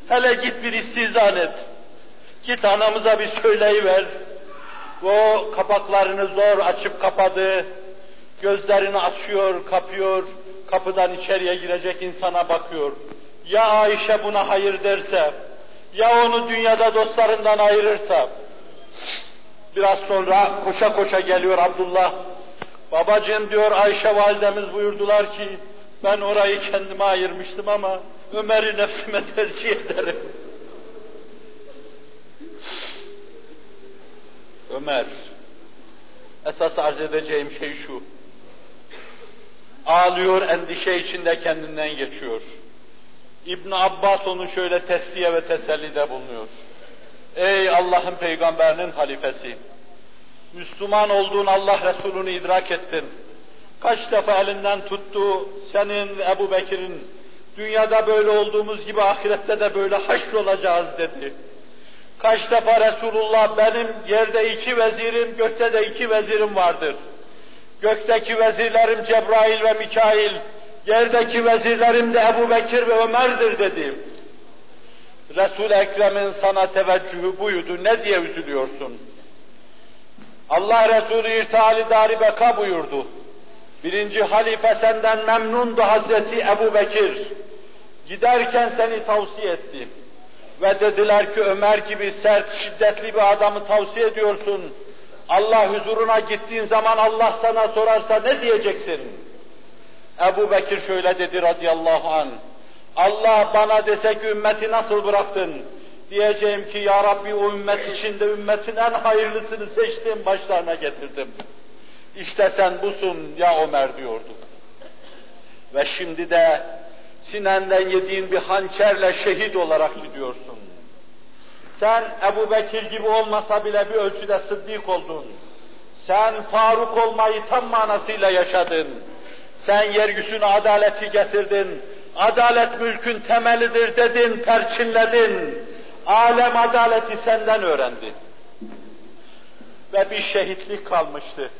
Hele git bir istizan et. Git anamıza bir söyleyiver. O kapaklarını zor açıp kapadı. Gözlerini açıyor, kapıyor. Kapıdan içeriye girecek insana bakıyor. Ya Ayşe buna hayır derse, ya onu dünyada dostlarından ayırırsa, biraz sonra koşa koşa geliyor Abdullah. Babacığım diyor Ayşe validemiz buyurdular ki, ben orayı kendime ayırmıştım ama Ömer'i nefsime tercih ederim. Ömer, esas arz edeceğim şey şu, ağlıyor, endişe içinde kendinden geçiyor. İbn Abbas onu şöyle tesliye ve tesellide bulunuyor. Ey Allah'ın peygamberinin halifesi! Müslüman olduğun Allah Resulü'nü idrak ettin. Kaç defa elinden tuttu senin Ebu Bekir'in dünyada böyle olduğumuz gibi ahirette de böyle olacağız dedi. Kaç defa Resulullah benim yerde iki vezirim, gökte de iki vezirim vardır. Gökteki vezirlerim Cebrail ve Mikail, yerdeki vezirlerim de Ebu Bekir ve Ömer'dir dedi. Resul-i Ekrem'in sana teveccühü buydu, ne diye üzülüyorsun? Allah Resulü irtihali dari beka buyurdu. Birinci halife senden memnundu Hazreti Ebu Bekir. Giderken seni tavsiye etti. Ve dediler ki Ömer gibi sert, şiddetli bir adamı tavsiye ediyorsun. Allah huzuruna gittiğin zaman Allah sana sorarsa ne diyeceksin? Ebu Bekir şöyle dedi radıyallahu an. Allah bana dese ki ümmeti nasıl bıraktın? Diyeceğim ki ya Rabbi o ümmet içinde ümmetin en hayırlısını seçtim, başlarına getirdim. İşte sen busun ya Ömer diyordu. Ve şimdi de sinenden yediğin bir hançerle şehit olarak gidiyorsun. Sen Ebu Bekir gibi olmasa bile bir ölçüde sıddık oldun. Sen Faruk olmayı tam manasıyla yaşadın. Sen yeryüzüne adaleti getirdin. Adalet mülkün temelidir dedin, perçinledin. Alem adaleti senden öğrendi. Ve bir şehitlik kalmıştı.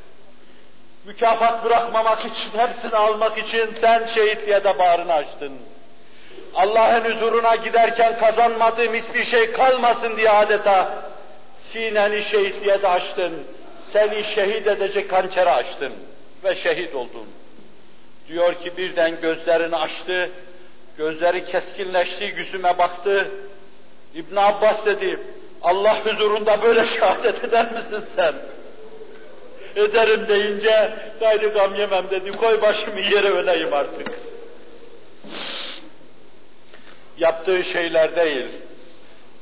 Mükafat bırakmamak için, hepsini almak için sen şehitliğe de bağrını açtın. Allah'ın huzuruna giderken kazanmadığım hiçbir şey kalmasın diye adeta sineni şehitliğe de açtın. Seni şehit edecek hançere açtın ve şehit oldun. Diyor ki birden gözlerini açtı, gözleri keskinleşti, yüzüme baktı. İbn Abbas dedi, Allah huzurunda böyle şehadet eder misin sen? Ederim deyince gayrı gam yemem dedi, koy başımı yere öleyim artık yaptığı şeyler değil,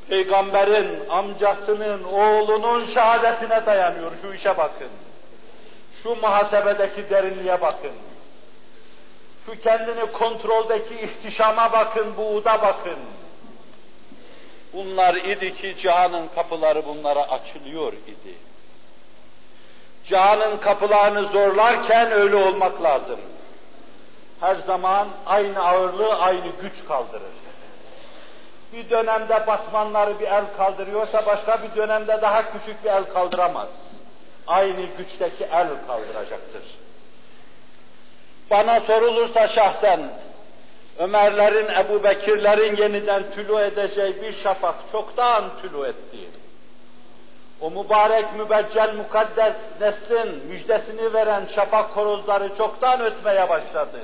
Peygamberin amcasının, oğlunun şehadetine dayanıyor. Şu işe bakın. Şu muhasebedeki derinliğe bakın. Şu kendini kontroldeki ihtişama bakın, buğda bakın. Bunlar idi ki cihanın kapıları bunlara açılıyor idi. Cihanın kapılarını zorlarken öyle olmak lazım. Her zaman aynı ağırlığı, aynı güç kaldırır. Bir dönemde batmanları bir el kaldırıyorsa başka bir dönemde daha küçük bir el kaldıramaz. Aynı güçteki el kaldıracaktır. Bana sorulursa şahsen, Ömerlerin, Ebu Bekirlerin yeniden tülü edeceği bir şafak çoktan tülü etti. O mübarek, mübeccel, mukaddes neslin müjdesini veren şafak horozları çoktan ötmeye başladı.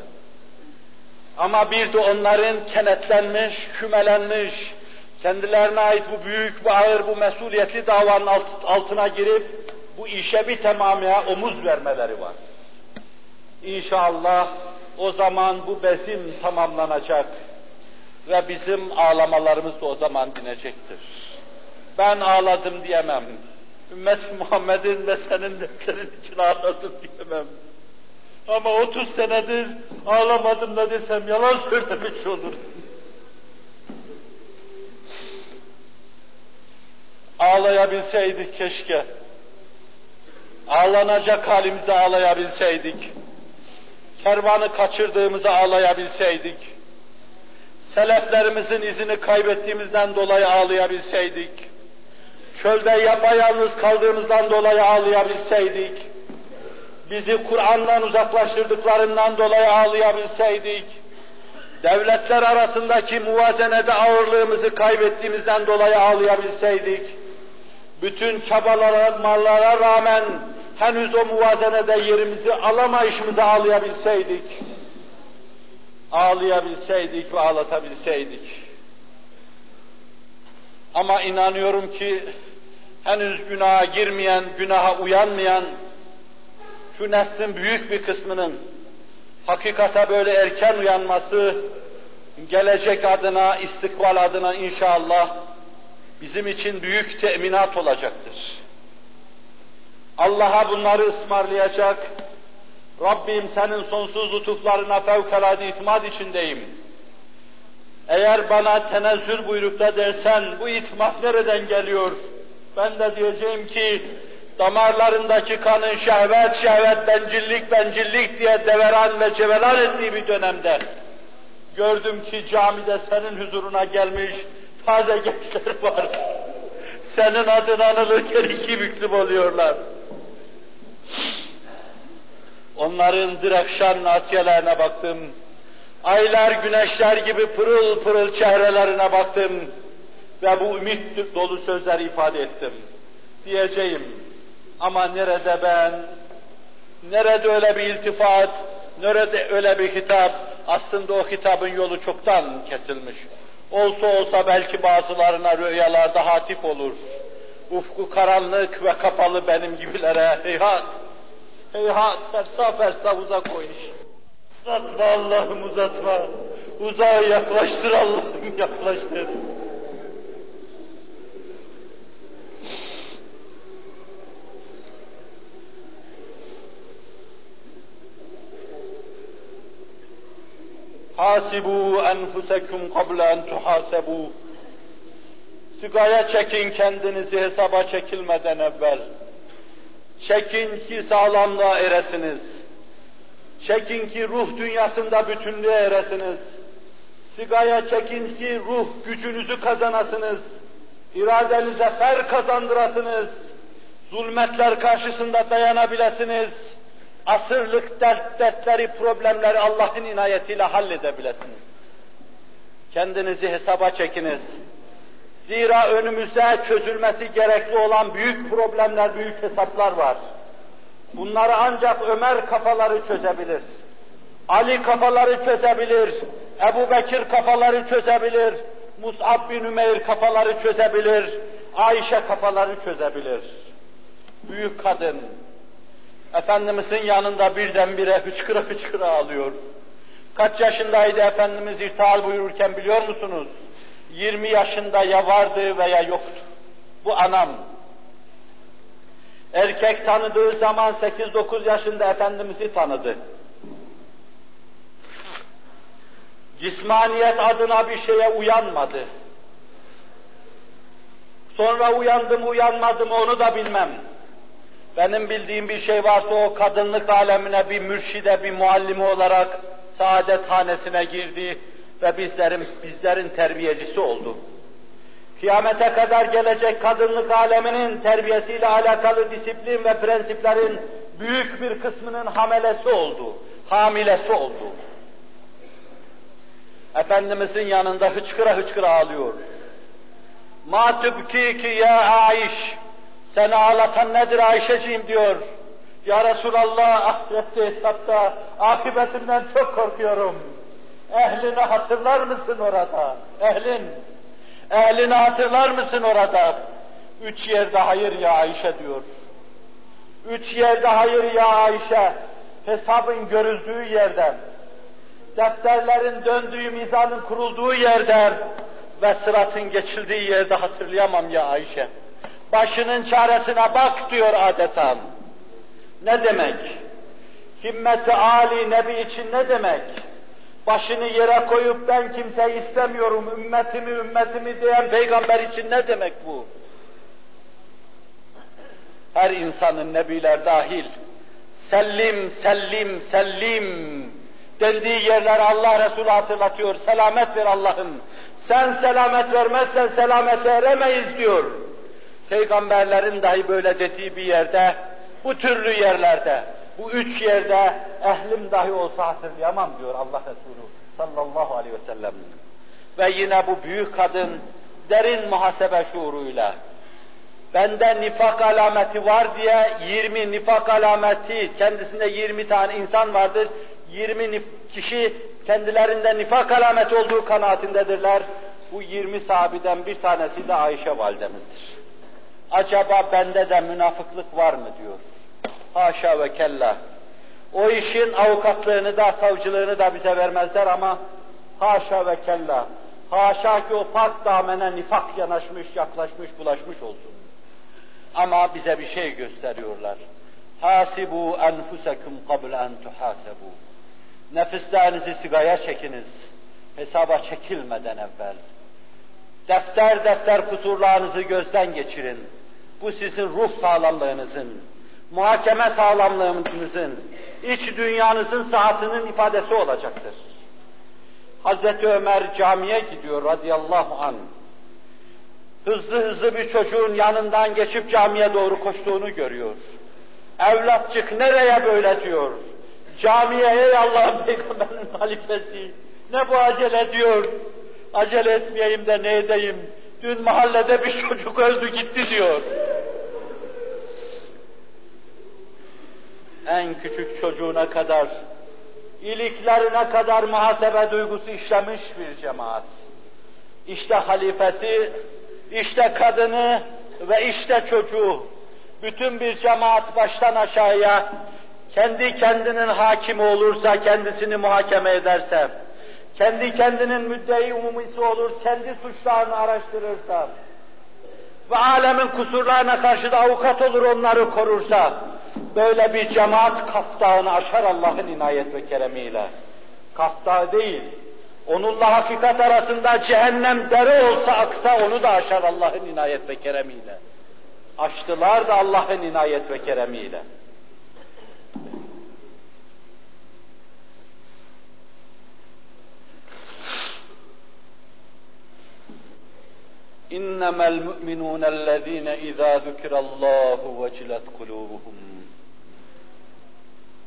Ama bir de onların kenetlenmiş, kümelenmiş, kendilerine ait bu büyük, bu ağır, bu mesuliyetli davanın altına girip bu işe bir tamamıya omuz vermeleri var. İnşallah o zaman bu besim tamamlanacak ve bizim ağlamalarımız da o zaman dinecektir. Ben ağladım diyemem. Ümmet Muhammed'in ve senin dertlerin için ağladım diyemem. Ama 30 senedir ağlamadım da desem yalan söylemiş olurum. Ağlayabilseydik keşke. Ağlanacak halimize ağlayabilseydik. Kervanı kaçırdığımızı ağlayabilseydik. Seleflerimizin izini kaybettiğimizden dolayı ağlayabilseydik. Çölde yapayalnız kaldığımızdan dolayı ağlayabilseydik bizi Kur'an'dan uzaklaştırdıklarından dolayı ağlayabilseydik, devletler arasındaki muvazenede ağırlığımızı kaybettiğimizden dolayı ağlayabilseydik, bütün çabalara rağmen henüz o muvazenede yerimizi alamayışımızı ağlayabilseydik, ağlayabilseydik ve ağlatabilseydik. Ama inanıyorum ki henüz günaha girmeyen, günaha uyanmayan, şu neslin büyük bir kısmının hakikate böyle erken uyanması, gelecek adına, istikbal adına inşallah bizim için büyük teminat olacaktır. Allah'a bunları ısmarlayacak, Rabbim senin sonsuz lütuflarına fevkalade itimat içindeyim. Eğer bana tenezzül buyrukta dersen bu itimat nereden geliyor? Ben de diyeceğim ki damarlarındaki kanın şehvet, şehvet, bencillik, bencillik diye deveran ve cevelan ettiği bir dönemde gördüm ki camide senin huzuruna gelmiş taze gençler var. Senin adın anılırken iki büklüm oluyorlar. Onların direkşan nasiyelerine baktım. Aylar, güneşler gibi pırıl pırıl çehrelerine baktım. Ve bu ümit dolu sözler ifade ettim. Diyeceğim, ama nerede ben, nerede öyle bir iltifat, nerede öyle bir hitap, aslında o hitabın yolu çoktan kesilmiş. Olsa olsa belki bazılarına rüyalarda hatif olur. Ufku karanlık ve kapalı benim gibilere heyhat, heyhat fersa fersa uzak o iş. Uzatma Allah'ım uzatma. Uzağa yaklaştır Allah'ım yaklaştır. Hasibu enfusekum qabla en tuhasebu. Sigaya çekin kendinizi hesaba çekilmeden evvel. Çekin ki sağlamlığa eresiniz. Çekin ki ruh dünyasında bütünlüğe eresiniz. Sigaya çekin ki ruh gücünüzü kazanasınız. İradenize fer kazandırasınız. Zulmetler karşısında dayanabilesiniz asırlık dert, dertleri, problemleri Allah'ın inayetiyle halledebilesiniz. Kendinizi hesaba çekiniz. Zira önümüzde çözülmesi gerekli olan büyük problemler, büyük hesaplar var. Bunları ancak Ömer kafaları çözebilir. Ali kafaları çözebilir. Ebu Bekir kafaları çözebilir. Mus'ab bin Ümeyr kafaları çözebilir. Ayşe kafaları çözebilir. Büyük kadın, Efendimizin yanında birdenbire hıçkıra hıçkıra ağlıyor. Kaç yaşındaydı Efendimiz irtihal buyururken biliyor musunuz? 20 yaşında ya vardı veya yoktu. Bu anam. Erkek tanıdığı zaman 8-9 yaşında Efendimiz'i tanıdı. Cismaniyet adına bir şeye uyanmadı. Sonra uyandım uyanmadım onu da bilmem. Benim bildiğim bir şey varsa o kadınlık alemine bir mürşide, bir muallimi olarak saadet hanesine girdi ve bizlerin, bizlerin terbiyecisi oldu. Kıyamete kadar gelecek kadınlık aleminin terbiyesiyle alakalı disiplin ve prensiplerin büyük bir kısmının hamelesi oldu, hamilesi oldu. Efendimizin yanında hıçkıra hıçkıra ağlıyor. Ma ki ya Aiş, seni ağlatan nedir Ayşeciğim diyor. Ya Resulallah ahirette hesapta akıbetimden çok korkuyorum. Ehlini hatırlar mısın orada? Ehlin. Ehlini hatırlar mısın orada? Üç yerde hayır ya Ayşe diyor. Üç yerde hayır ya Ayşe. Hesabın görüldüğü yerde. Defterlerin döndüğü, mizanın kurulduğu yerde ve sıratın geçildiği yerde hatırlayamam ya Ayşe. Başının çaresine bak diyor adeta. Ne demek? Himmeti Ali Nebi için ne demek? Başını yere koyup ben kimseyi istemiyorum, ümmetimi ümmetimi diyen peygamber için ne demek bu? Her insanın nebiler dahil, sellim, sellim, sellim dendiği yerler Allah Resulü hatırlatıyor. Selamet ver Allah'ım. Sen selamet vermezsen selamete eremeyiz diyor. Peygamberlerin dahi böyle dediği bir yerde, bu türlü yerlerde, bu üç yerde ehlim dahi olsa hatırlayamam diyor Allah Resulü sallallahu aleyhi ve sellem. Ve yine bu büyük kadın derin muhasebe şuuruyla bende nifak alameti var diye 20 nifak alameti kendisinde 20 tane insan vardır. 20 kişi kendilerinde nifak alameti olduğu kanaatindedirler. Bu 20 sahabiden bir tanesi de Ayşe validemizdir. Acaba bende de münafıklık var mı diyor. Haşa ve kella. O işin avukatlığını da, savcılığını da bize vermezler ama haşa ve kella. Haşa ki o pak damene nifak yanaşmış, yaklaşmış, bulaşmış olsun. Ama bize bir şey gösteriyorlar. Hasibu enfusekum qabl en tuhasebu. Nefislerinizi sigaya çekiniz. Hesaba çekilmeden evvel. Defter defter kusurlarınızı gözden geçirin. Bu sizin ruh sağlamlığınızın, muhakeme sağlamlığınızın, iç dünyanızın saatinin ifadesi olacaktır. Hazreti Ömer camiye gidiyor radıyallahu anh. Hızlı hızlı bir çocuğun yanından geçip camiye doğru koştuğunu görüyor. Evlatçık nereye böyle diyor. Camiye ey Allah'ın peygamberinin halifesi. Ne bu acele diyor. Acele etmeyeyim de ne edeyim. Dün mahallede bir çocuk öldü gitti diyor. En küçük çocuğuna kadar, iliklerine kadar muhasebe duygusu işlemiş bir cemaat. İşte halifesi, işte kadını ve işte çocuğu, bütün bir cemaat baştan aşağıya kendi kendinin hakimi olursa, kendisini muhakeme ederse, kendi kendinin müddei umumisi olur, kendi suçlarını araştırırsa ve alemin kusurlarına karşı da avukat olur onları korursa, böyle bir cemaat kaftağını aşar Allah'ın inayet ve keremiyle. Kaftağı değil, onunla hakikat arasında cehennem dere olsa aksa onu da aşar Allah'ın inayet ve keremiyle. Açtılar da Allah'ın inayet ve keremiyle. إنما المؤمنون الذين إذا ذكر الله وجلت قلوبهم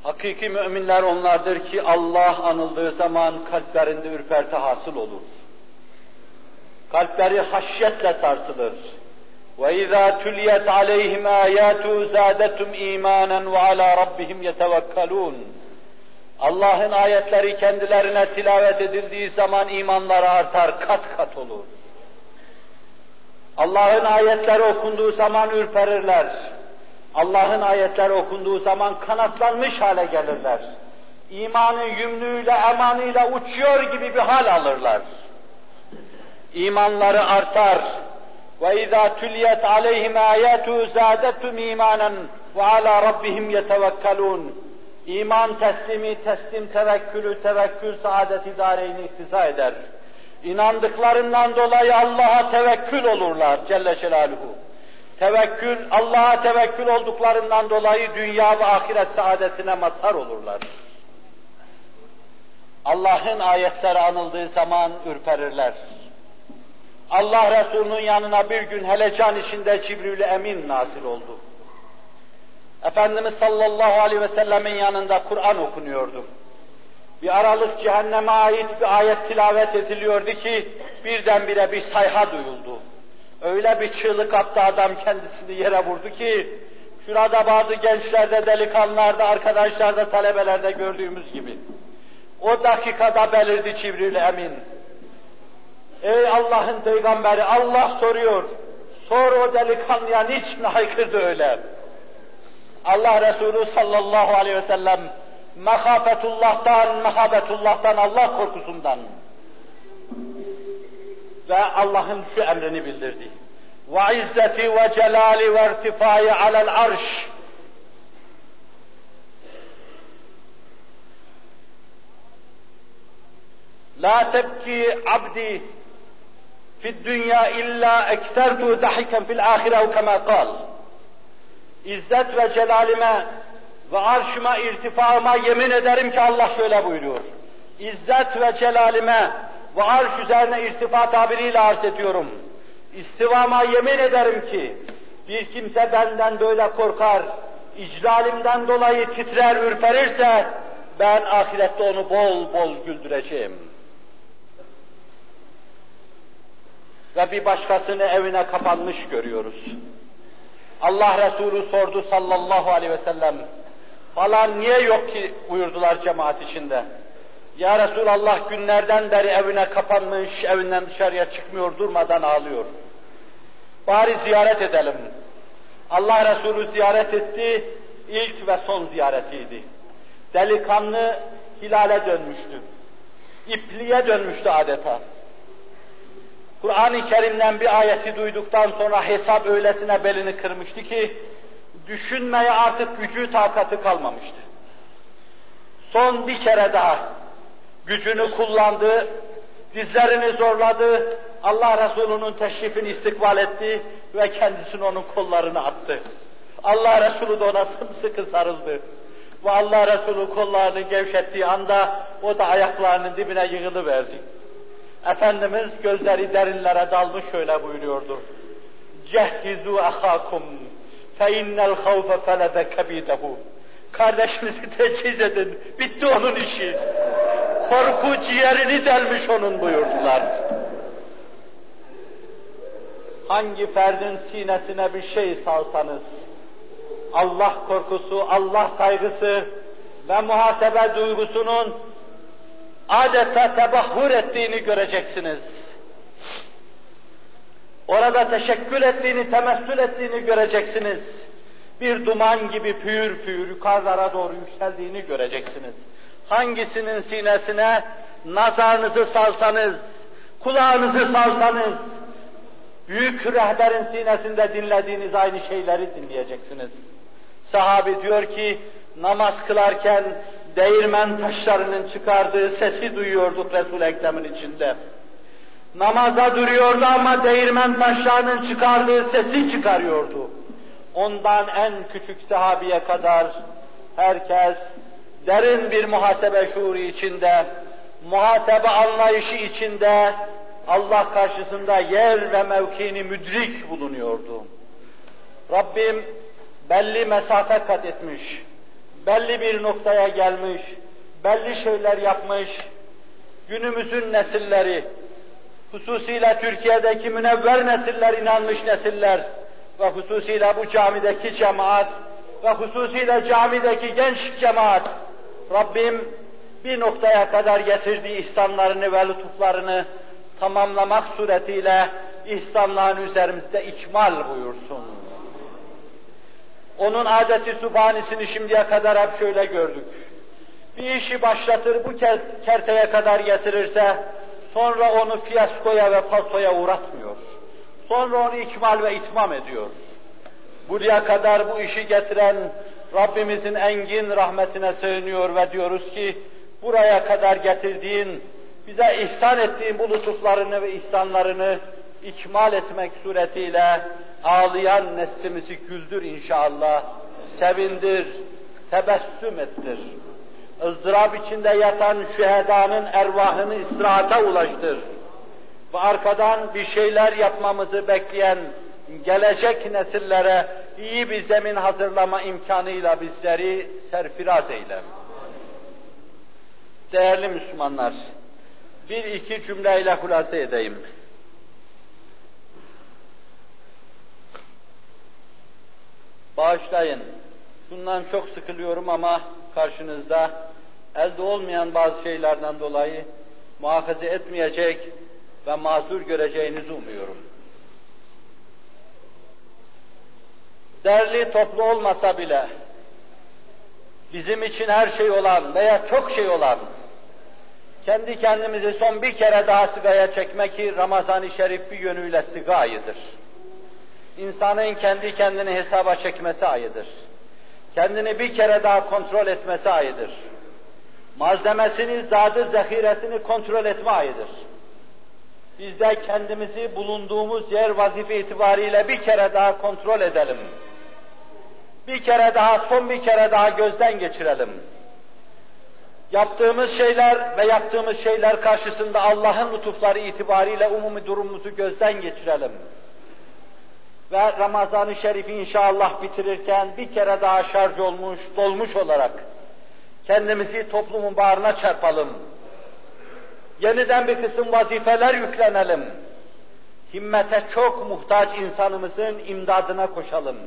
Hakiki müminler onlardır ki Allah anıldığı zaman kalplerinde ürperti hasıl olur. Kalpleri haşyetle sarsılır. وَاِذَا تُلْيَتْ عَلَيْهِمْ آيَاتُ زَادَتُمْ اِيمَانًا وَعَلَى رَبِّهِمْ يَتَوَكَّلُونَ Allah'ın ayetleri kendilerine tilavet edildiği zaman imanları artar, kat kat olur. Allah'ın ayetleri okunduğu zaman ürperirler. Allah'ın ayetleri okunduğu zaman kanatlanmış hale gelirler. İmanı yümlüğüyle, emanıyla uçuyor gibi bir hal alırlar. imanları artar. Ve izâ tüliyet aleyhim âyâtu zâdetum imanen ve alâ rabbihim yetevekkelûn. İman teslimi, teslim tevekkülü, tevekkül saadet idareyni iktiza eder. İnandıklarından dolayı Allah'a tevekkül olurlar Celle Celaluhu. Tevekkül, Allah'a tevekkül olduklarından dolayı dünya ve ahiret saadetine mazhar olurlar. Allah'ın ayetleri anıldığı zaman ürperirler. Allah Resulü'nün yanına bir gün helecan içinde Cibril Emin nazil oldu. Efendimiz sallallahu aleyhi ve sellemin yanında Kur'an okunuyordu. Bir aralık cehenneme ait bir ayet tilavet ediliyordu ki birdenbire bir sayha duyuldu. Öyle bir çığlık attı adam kendisini yere vurdu ki şurada bazı gençlerde, delikanlılarda, arkadaşlarda, talebelerde gördüğümüz gibi. O dakikada belirdi Cibril Emin. Ey Allah'ın peygamberi Allah soruyor. Sor o delikanlıya niçin haykırdı öyle? Allah Resulü sallallahu aleyhi ve sellem mehafetullah'tan, mehabetullah'tan, Allah korkusundan ve Allah'ın şu emrini bildirdi. Ve izzeti ve celali ve irtifai alel arş. La tebki abdi fi dünya illa eksertu dahiken fil ahire kema kal. İzzet ve celalime ve arşıma irtifama yemin ederim ki Allah şöyle buyuruyor. İzzet ve celalime ve arş üzerine irtifa tabiriyle arz ediyorum. İstivama yemin ederim ki bir kimse benden böyle korkar, icralimden dolayı titrer, ürperirse ben ahirette onu bol bol güldüreceğim. Ve bir başkasını evine kapanmış görüyoruz. Allah Resulü sordu sallallahu aleyhi ve sellem, falan niye yok ki buyurdular cemaat içinde. Ya Resulallah günlerden beri evine kapanmış, evinden dışarıya çıkmıyor, durmadan ağlıyor. Bari ziyaret edelim. Allah Resulü ziyaret etti, ilk ve son ziyaretiydi. Delikanlı hilale dönmüştü. İpliğe dönmüştü adeta. Kur'an-ı Kerim'den bir ayeti duyduktan sonra hesap öylesine belini kırmıştı ki, düşünmeye artık gücü, takatı kalmamıştı. Son bir kere daha gücünü kullandı, dizlerini zorladı, Allah Resulü'nün teşrifini istikbal etti ve kendisini onun kollarına attı. Allah Resulü de ona sımsıkı sarıldı. Ve Allah Resulü kollarını gevşettiği anda o da ayaklarının dibine yığılıverdi. Efendimiz gözleri derinlere dalmış şöyle buyuruyordu. Cehhizu ahakum innel havfe felede kebidehu. Kardeşinizi teçhiz edin. Bitti onun işi. Korku ciğerini delmiş onun buyurdular. Hangi ferdin sinesine bir şey salsanız, Allah korkusu, Allah saygısı ve muhasebe duygusunun adeta tebahhur ettiğini göreceksiniz. Orada teşekkül ettiğini, temessül ettiğini göreceksiniz. Bir duman gibi pür pür yukarılara doğru yükseldiğini göreceksiniz. Hangisinin sinesine nazarınızı salsanız, kulağınızı salsanız, büyük rehberin sinesinde dinlediğiniz aynı şeyleri dinleyeceksiniz. Sahabi diyor ki, namaz kılarken değirmen taşlarının çıkardığı sesi duyuyorduk Resul-i Ekrem'in içinde. Namaza duruyordu ama değirmen taşlarının çıkardığı sesi çıkarıyordu. Ondan en küçük sahabiye kadar herkes derin bir muhasebe şuuru içinde, muhasebe anlayışı içinde Allah karşısında yer ve mevkini müdrik bulunuyordu. Rabbim belli mesafe kat etmiş, belli bir noktaya gelmiş, belli şeyler yapmış, günümüzün nesilleri, hususiyle Türkiye'deki münevver nesiller, inanmış nesiller ve hususiyle bu camideki cemaat ve hususiyle camideki genç cemaat, Rabbim bir noktaya kadar getirdiği ihsanlarını ve lütuflarını tamamlamak suretiyle ihsanların üzerimizde ikmal buyursun. Onun adeti subhanisini şimdiye kadar hep şöyle gördük. Bir işi başlatır bu kerteye kadar getirirse Sonra onu fiyaskoya ve paltoya uğratmıyor. Sonra onu ikmal ve itmam ediyor. Buraya kadar bu işi getiren Rabbimizin engin rahmetine sığınıyor ve diyoruz ki, buraya kadar getirdiğin, bize ihsan ettiğin bu lütuflarını ve ihsanlarını ikmal etmek suretiyle ağlayan neslimizi güldür inşallah, sevindir, tebessüm ettir. Izdırap içinde yatan şühedanın ervahını istirahata ulaştır. Ve arkadan bir şeyler yapmamızı bekleyen gelecek nesillere iyi bir zemin hazırlama imkanıyla bizleri serfiraz eyle. Değerli Müslümanlar, bir iki cümleyle hulasa edeyim. Bağışlayın, şundan çok sıkılıyorum ama karşınızda elde olmayan bazı şeylerden dolayı muhafaza etmeyecek ve mazur göreceğinizi umuyorum. Derli toplu olmasa bile bizim için her şey olan veya çok şey olan kendi kendimizi son bir kere daha sigaya çekmek ki Ramazan-ı Şerif bir yönüyle siga ayıdır. İnsanın kendi kendini hesaba çekmesi ayıdır. Kendini bir kere daha kontrol etmesi ayıdır. Malzemesini, zadı, zehiresini kontrol etme ayıdır. Biz de kendimizi bulunduğumuz yer vazife itibariyle bir kere daha kontrol edelim. Bir kere daha, son bir kere daha gözden geçirelim. Yaptığımız şeyler ve yaptığımız şeyler karşısında Allah'ın lütufları itibariyle umumi durumumuzu gözden geçirelim. Ve Ramazan-ı Şerif'i inşallah bitirirken bir kere daha şarj olmuş, dolmuş olarak kendimizi toplumun bağrına çarpalım. Yeniden bir kısım vazifeler yüklenelim. Himmete çok muhtaç insanımızın imdadına koşalım.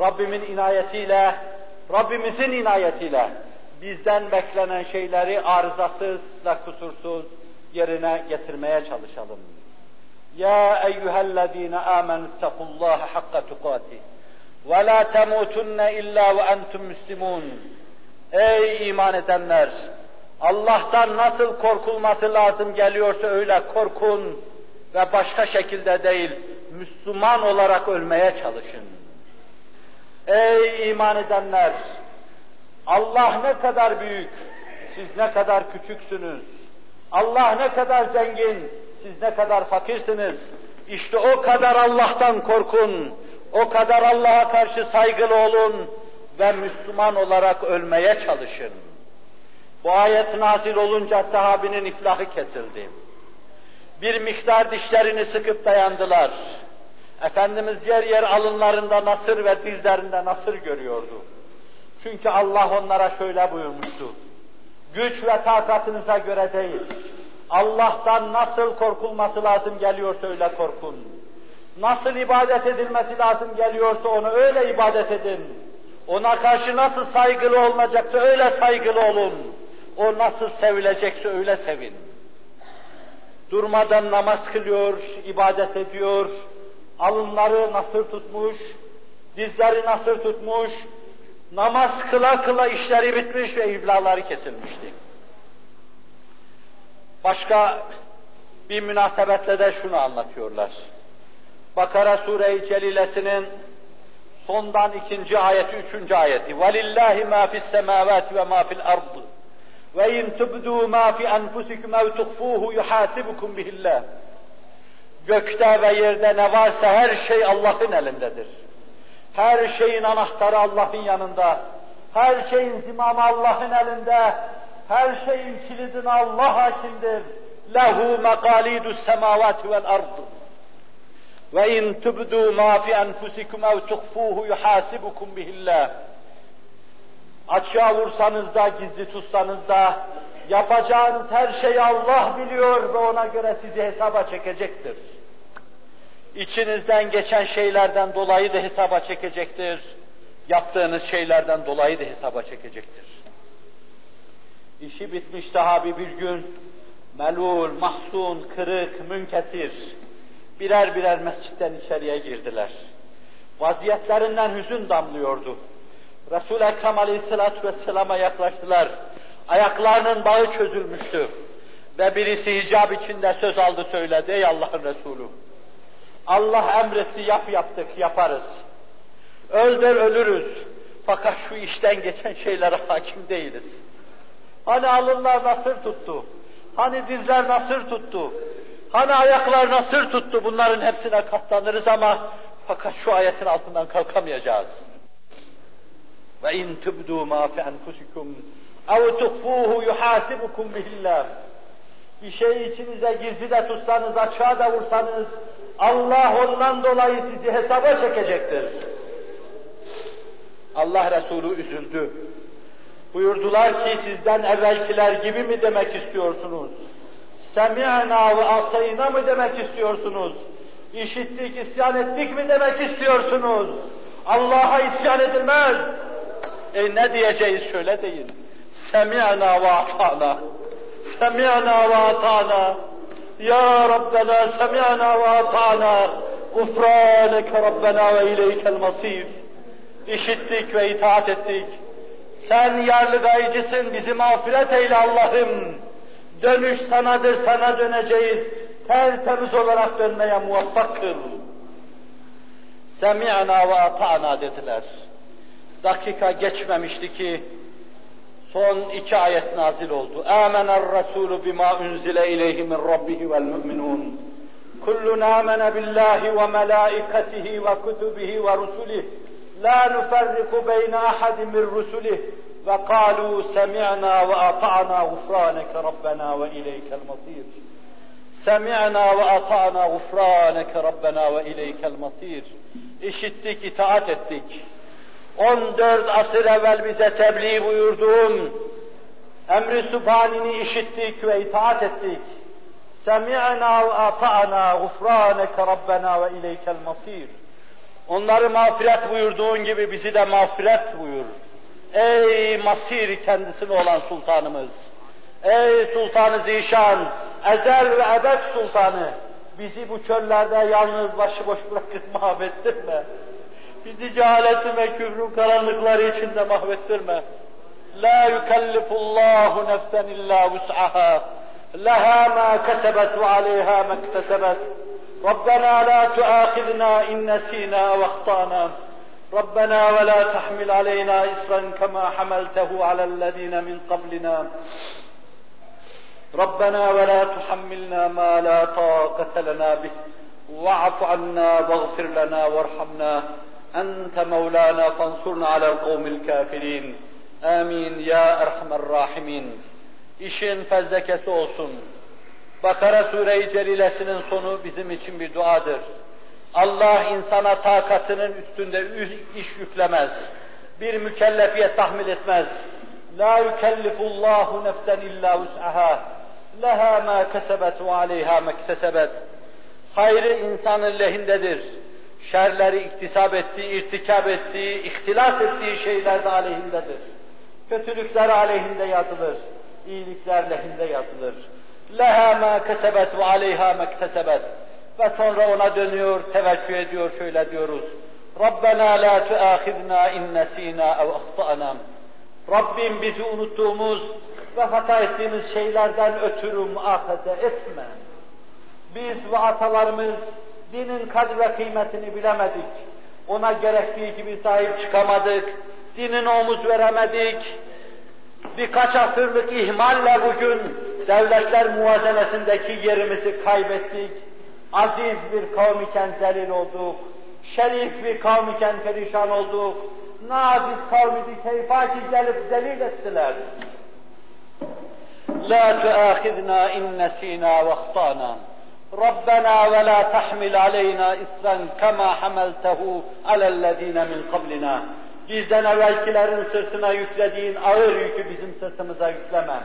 Rabbimin inayetiyle, Rabbimizin inayetiyle bizden beklenen şeyleri arızasız ve kusursuz yerine getirmeye çalışalım. Ya eyyühellezine amenu ittakullaha hakka tukatih ve la temutunne illa ve entum müslimun. Ey iman edenler! Allah'tan nasıl korkulması lazım geliyorsa öyle korkun ve başka şekilde değil, Müslüman olarak ölmeye çalışın. Ey iman edenler! Allah ne kadar büyük, siz ne kadar küçüksünüz. Allah ne kadar zengin, siz ne kadar fakirsiniz. İşte o kadar Allah'tan korkun, o kadar Allah'a karşı saygılı olun ve Müslüman olarak ölmeye çalışın. Bu ayet nazil olunca sahabinin iflahı kesildi. Bir miktar dişlerini sıkıp dayandılar. Efendimiz yer yer alınlarında nasır ve dizlerinde nasır görüyordu. Çünkü Allah onlara şöyle buyurmuştu. Güç ve takatınıza göre değil. Allah'tan nasıl korkulması lazım geliyorsa öyle korkun. Nasıl ibadet edilmesi lazım geliyorsa onu öyle ibadet edin. Ona karşı nasıl saygılı olunacaksa öyle saygılı olun. O nasıl sevilecekse öyle sevin. Durmadan namaz kılıyor, ibadet ediyor, alınları nasır tutmuş, dizleri nasır tutmuş, namaz kıla kıla işleri bitmiş ve iblaları kesilmişti. Başka bir münasebetle de şunu anlatıyorlar. Bakara Sure-i Celilesinin sondan ikinci ayeti, üçüncü ayeti. وَلِلَّهِ مَا فِي السَّمَاوَاتِ وَمَا فِي الْأَرْضِ وَاِنْ تُبْدُوا مَا فِي أَنْفُسِكُمْ اَوْ تُخْفُوهُ يُحَاسِبُكُمْ بِهِ اللّٰهِ Gökte ve yerde ne varsa her şey Allah'ın elindedir. Her şeyin anahtarı Allah'ın yanında. Her şeyin zimamı Allah'ın elinde. Her şeyin kilidine Allah hakimdir. Lehu mekalidus semavati vel ardı. Ve in tubdu ma fi enfusikum ev tuhfuhu yuhasibukum bihillah. Açığa vursanız da, gizli tutsanız da, yapacağınız her şeyi Allah biliyor ve ona göre sizi hesaba çekecektir. İçinizden geçen şeylerden dolayı da hesaba çekecektir. Yaptığınız şeylerden dolayı da hesaba çekecektir. İşi bitmiş sahabi bir gün melul, mahzun, kırık, münkesir birer birer mescitten içeriye girdiler. Vaziyetlerinden hüzün damlıyordu. Resul-i Ekrem Aleyhisselatü Vesselam'a yaklaştılar. Ayaklarının bağı çözülmüştü. Ve birisi hicab içinde söz aldı söyledi ey Allah'ın Resulü. Allah emretti yap yaptık yaparız. Öldür ölürüz. Fakat şu işten geçen şeylere hakim değiliz. Hani alınlar nasır tuttu? Hani dizler nasır tuttu? Hani ayaklar nasır tuttu? Bunların hepsine katlanırız ama fakat şu ayetin altından kalkamayacağız. Ve in tubdu ma fi enfusikum ev tuhfuhu yuhasibukum bihillah. Bir şeyi içinize gizli de tutsanız, açığa da vursanız, Allah ondan dolayı sizi hesaba çekecektir. Allah Resulü üzüldü. Buyurdular ki sizden evvelkiler gibi mi demek istiyorsunuz? Semi'na ve asayna mı demek istiyorsunuz? İşittik, isyan ettik mi demek istiyorsunuz? Allah'a isyan edilmez. E ne diyeceğiz şöyle deyin. Semi'na ve atana. Semi'na ve atana. Ya Rabbena semi'na ve atana. Gufraneke Rabbena ve ileykel masir. İşittik ve itaat ettik. Sen yarlıgayıcısın, bizi mağfiret eyle Allah'ım. Dönüş sanadır, sana döneceğiz. Tertemiz olarak dönmeye muvaffak kıl. Semi'na ve ata'na dediler. Dakika geçmemişti ki son iki ayet nazil oldu. Âmener Resulü bima unzile ileyhi min rabbihi vel mu'minun. Kullun amene billahi ve melaikatihi ve kutubihi ve rusulihi la nufarriku beyne ahadin min rusulih ve kalu semi'na ve ata'na gufraneke rabbena ve ileykel masir. Semi'na ve ata'na gufraneke rabbena ve ileykel masir. İşittik, itaat ettik. 14 asır evvel bize tebliğ buyurduğun emri subhanini işittik ve itaat ettik. Semi'na ve ata'na gufraneke rabbena ve ileykel masir. Onları mağfiret buyurduğun gibi bizi de mağfiret buyur. Ey masir kendisine olan sultanımız! Ey sultanı zişan, ezel ve ebed sultanı! Bizi bu çöllerde yalnız başıboş bırakıp mahvettirme. Bizi cehaletin ve küfrün karanlıkları içinde mahvettirme. La yukellifullahu nefsen illa vus'aha. Kesebet ve aleyha ma iktesebet. Rabbena la tuâkhidna in nesînâ ve ahtâna. ربنا ولا تحمل علينا إسرا كما حملته على الذين من قبلنا. ربنا ولا تحملنا ما لا طاقة لنا به. واعف عنا واغفر لنا وارحمنا. أنت مولانا فانصرنا على القوم الكافرين. آمين يا أرحم الراحمين. İşin fezlekesi olsun. Bakara Sure-i Celilesinin sonu bizim için bir duadır. Allah insana takatının üstünde iş yüklemez. Bir mükellefiyet tahmil etmez. La yukellifullahu nefsen illa vus'aha. Leha ma kesebet ve aleyha mektesebet. Hayrı insanın lehindedir. Şerleri iktisap ettiği, irtikap ettiği, ihtilaf ettiği şeyler de aleyhindedir. Kötülükler aleyhinde yazılır. İyilikler lehinde yazılır. Leha ma kesebet ve aleyha mektesebet. Ve sonra ona dönüyor, teveccüh ediyor, şöyle diyoruz. Rabbena la tuâkhidna in nesînâ ev ahtâna. Rabbim bizi unuttuğumuz ve hata ettiğimiz şeylerden ötürü muahaze etme. Biz ve atalarımız dinin kadr ve kıymetini bilemedik. Ona gerektiği gibi sahip çıkamadık. Dinin omuz veremedik Birkaç asırlık ihmalle bugün devletler muvazenesindeki yerimizi kaybettik aziz bir kavm iken zelil olduk, şerif bir kavm iken perişan olduk, naziz kavmidi keyfaki gelip zelil ettiler. La tuâkhidna in nesînâ ve ahtâna. ربنا ولا تحمل علينا إسرا كما حملته على الذين min قبلنا Bizden evvelkilerin sırtına yüklediğin ağır yükü bizim sırtımıza yükleme.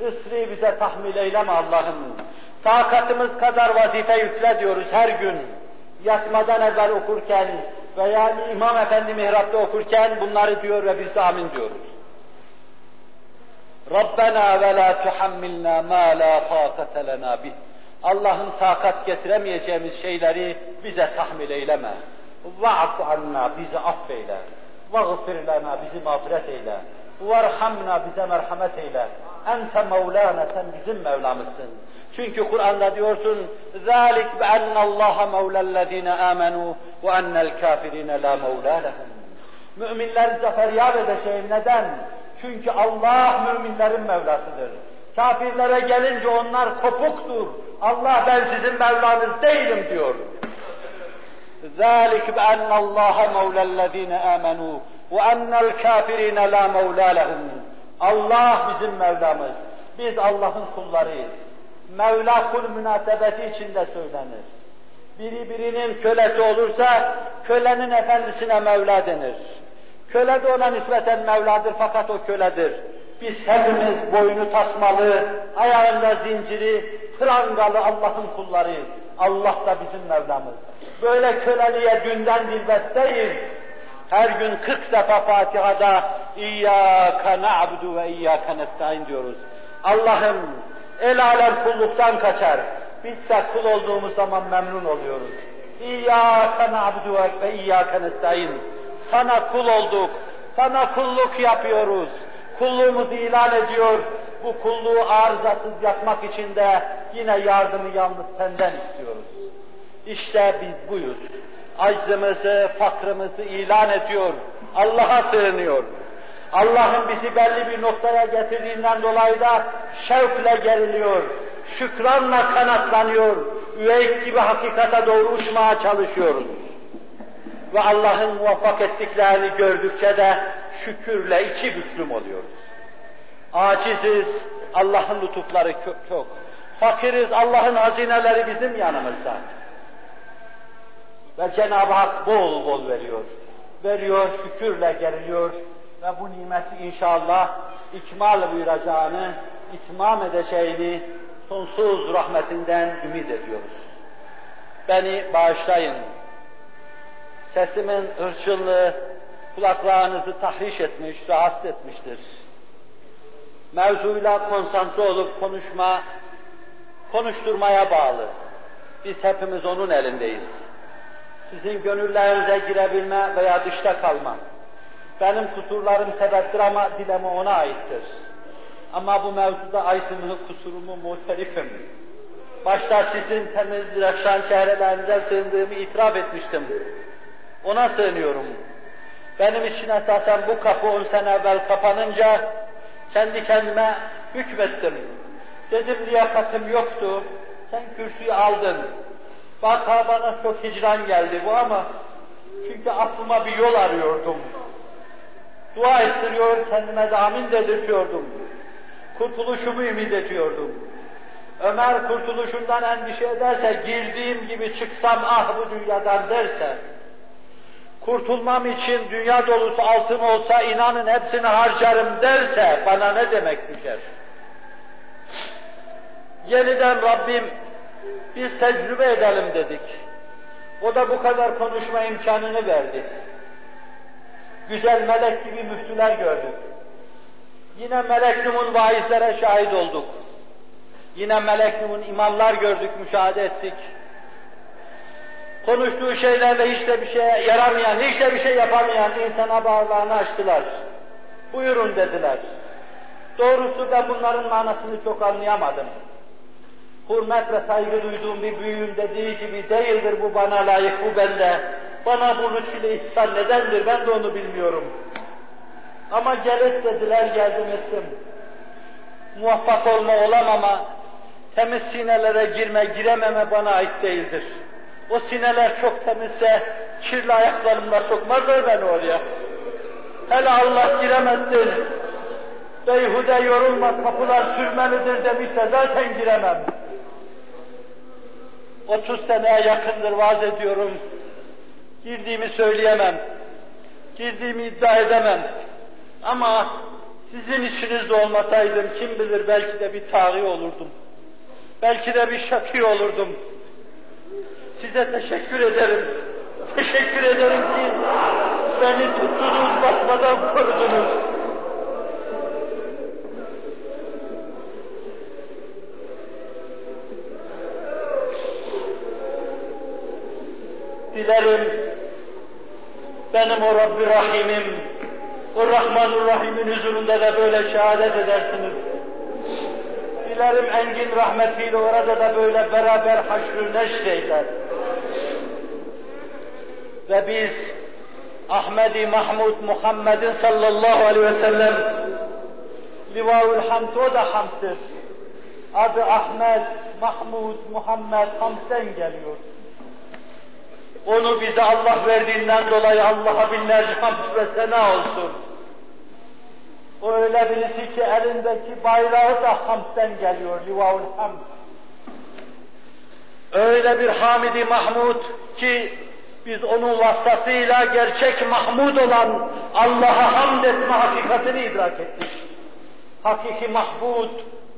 Isri bize tahmil eyleme Allah'ım. Takatımız kadar vazife yükle diyoruz her gün. Yatmadan evvel okurken veya İmam Efendi mihrapta okurken bunları diyor ve biz de amin diyoruz. Rabbena ve la tuhammilna ma la taqate lena bih. Allah'ın takat getiremeyeceğimiz şeyleri bize tahmil eyleme. Va'fu anna bizi affeyle. Vagfir lena bizi mağfiret eyle. Varhamna bize merhamet eyle. ente mevlana sen bizim Mevlamızsın. Çünkü Kur'an'da diyorsun ذَٰلِكْ بَأَنَّ اللّٰهَ مَوْلَى الَّذ۪ينَ آمَنُوا وَأَنَّ الْكَافِر۪ينَ لَا مَوْلَى لَهُمْ Müminler zafer yap edeceğim. Neden? Çünkü Allah müminlerin Mevlasıdır. Kafirlere gelince onlar kopuktur. Allah ben sizin Mevlanız değilim diyor. ذَٰلِكْ بَأَنَّ اللّٰهَ مَوْلَى الَّذ۪ينَ آمَنُوا وَأَنَّ الْكَافِر۪ينَ لَا مَوْلَى لَهُمْ Allah bizim Mevlamız. Biz Allah'ın kullarıyız. Mevla kul münasebeti içinde söylenir. Biri birinin kölesi olursa kölenin efendisine Mevla denir. Köle de ona nispeten Mevladır fakat o köledir. Biz hepimiz boynu tasmalı, ayağında zinciri, prangalı Allah'ın kullarıyız. Allah da bizim Mevlamız. Böyle köleliğe dünden dilbetteyiz. Her gün 40 defa Fatiha'da İyyâke na'budu ve İyyâke nestaîn diyoruz. Allah'ım el alem kulluktan kaçar. Biz de kul olduğumuz zaman memnun oluyoruz. İyyâke na'budu ve İyyâke nestaîn. Sana kul olduk, sana kulluk yapıyoruz. Kulluğumuzu ilan ediyor. Bu kulluğu arızasız yapmak için de yine yardımı yalnız senden istiyoruz. İşte biz buyuz. Aczımızı, fakrımızı ilan ediyor. Allah'a sığınıyor. Allah'ın bizi belli bir noktaya getirdiğinden dolayı da şevkle geriliyor. Şükranla kanatlanıyor. Üveyk gibi hakikate doğru uçmaya çalışıyoruz. Ve Allah'ın muvaffak ettiklerini gördükçe de şükürle iki büklüm oluyoruz. Aciziz, Allah'ın lütufları çok. Fakiriz, Allah'ın hazineleri bizim yanımızda. Ve Cenab-ı Hak bol bol veriyor. Veriyor, şükürle geriliyor ve bu nimeti inşallah ikmal buyuracağını, itmam edeceğini sonsuz rahmetinden ümit ediyoruz. Beni bağışlayın. Sesimin ırçınlığı kulaklarınızı tahriş etmiş, rahatsız etmiştir. Mevzuyla konsantre olup konuşma, konuşturmaya bağlı. Biz hepimiz onun elindeyiz. Sizin gönüllerinize girebilme veya dışta kalma. Benim kusurlarım sebeptir ama dileme ona aittir. Ama bu mevzuda aczımı, kusurumu muhtelifim. Başta sizin temiz direkşan çehrelerinize sığındığımı itiraf etmiştim. Ona sığınıyorum. Benim için esasen bu kapı on sene evvel kapanınca kendi kendime hükmettim. Dedim liyakatim yoktu, sen kürsüyü aldın. Vaka bana çok hicran geldi bu ama çünkü aklıma bir yol arıyordum. Dua ettiriyor, kendime de amin dedirtiyordum. Kurtuluşumu ümit ediyordum. Ömer kurtuluşundan endişe ederse, girdiğim gibi çıksam ah bu dünyadan derse, kurtulmam için dünya dolusu altın olsa inanın hepsini harcarım derse bana ne demek düşer? Yeniden Rabbim biz tecrübe edelim dedik. O da bu kadar konuşma imkanını verdi. Güzel melek gibi müftüler gördük. Yine melek numun vaizlere şahit olduk. Yine melek numun imamlar gördük, müşahede ettik. Konuştuğu şeylerle hiç de bir şeye yaramayan, hiç de bir şey yapamayan insana bağırlarını açtılar. Buyurun dediler. Doğrusu ben bunların manasını çok anlayamadım. Hürmet ve saygı duyduğum bir büyüğün dediği gibi değildir bu bana layık, bu bende. Bana bu lütfüyle ihsan nedendir ben de onu bilmiyorum. Ama gel dediler, geldim ettim. Muvaffak olma olamama, temiz sinelere girme girememe bana ait değildir. O sineler çok temizse kirli ayaklarımla sokmazlar beni oraya. Hele Allah giremezsin. Beyhude yorulma kapılar sürmelidir demişse zaten giremem. 30 seneye yakındır vaaz ediyorum. Girdiğimi söyleyemem. Girdiğimi iddia edemem. Ama sizin içinizde olmasaydım kim bilir belki de bir taği olurdum. Belki de bir şakî olurdum. Size teşekkür ederim. Teşekkür ederim ki beni tuttunuz, batmadan korudunuz. Dilerim benim o Rabbi Rahim'im, o Rahmanur Rahim'in huzurunda da böyle şehadet edersiniz. Dilerim engin rahmetiyle orada da böyle beraber haşrü neşreyler. Ve biz Ahmedi Mahmud Muhammed'in sallallahu aleyhi ve sellem Livaul Hamd o da hamdır. Adı Ahmet, Mahmud, Muhammed hamdten geliyor. Onu bize Allah verdiğinden dolayı Allah'a binlerce hamd ve sena olsun. O öyle birisi ki elindeki bayrağı da hamdten geliyor, livaul hamd. Öyle bir Hamidi Mahmud ki biz onun vasıtasıyla gerçek Mahmud olan Allah'a hamd etme hakikatini idrak ettik. Hakiki Mahmud,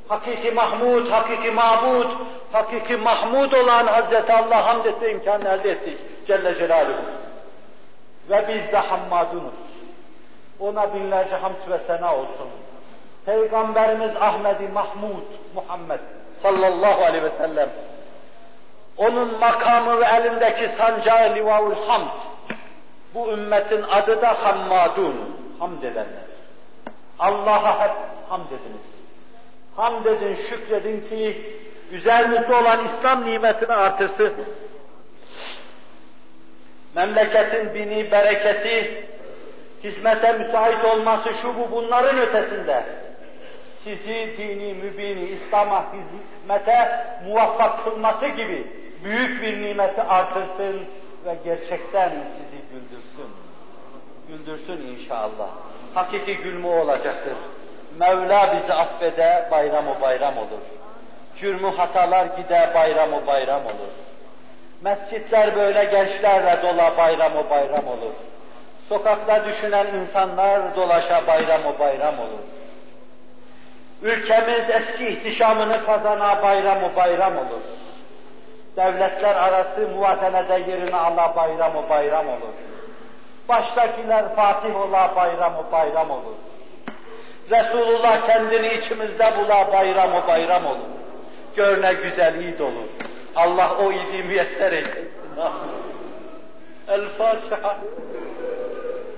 hakiki Mahmud, hakiki Mabud, hakiki Mahmud olan Hazreti Allah hamd etme imkanı elde ettik. Celle Celaluhu. Ve biz de hammadunuz. Ona binlerce hamd ve sena olsun. Peygamberimiz Ahmedi Mahmud Muhammed sallallahu aleyhi ve sellem onun makamı ve elindeki sancağı livaul hamd. Bu ümmetin adı da hammadun. Hamd edenler. Allah'a hep hamd ediniz. Hamd edin, şükredin ki üzerinizde olan İslam nimetini artırsın. Memleketin bini, bereketi, hizmete müsait olması şu bu bunların ötesinde sizi dini mübini İslam'a hizmete muvaffak kılması gibi büyük bir nimeti artırsın ve gerçekten sizi güldürsün. Güldürsün inşallah. Hakiki gülme olacaktır. Mevla bizi affede, bayramı bayram olur. Cürmü hatalar gide, bayramı bayram olur. Mescitler böyle gençlerle dola, bayramı bayram olur. Sokakta düşünen insanlar dolaşa, bayramı bayram olur. Ülkemiz eski ihtişamını kazana, bayramı bayram olur. Devletler arası muvazenede yerini ala, bayramı bayram olur. Baştakiler Fatih ola, bayramı bayram olur. Resulullah kendini içimizde bula, bayramı bayram olur. Görne güzel iyi olur. Allah o idi müyesser eylesin. El Fatiha.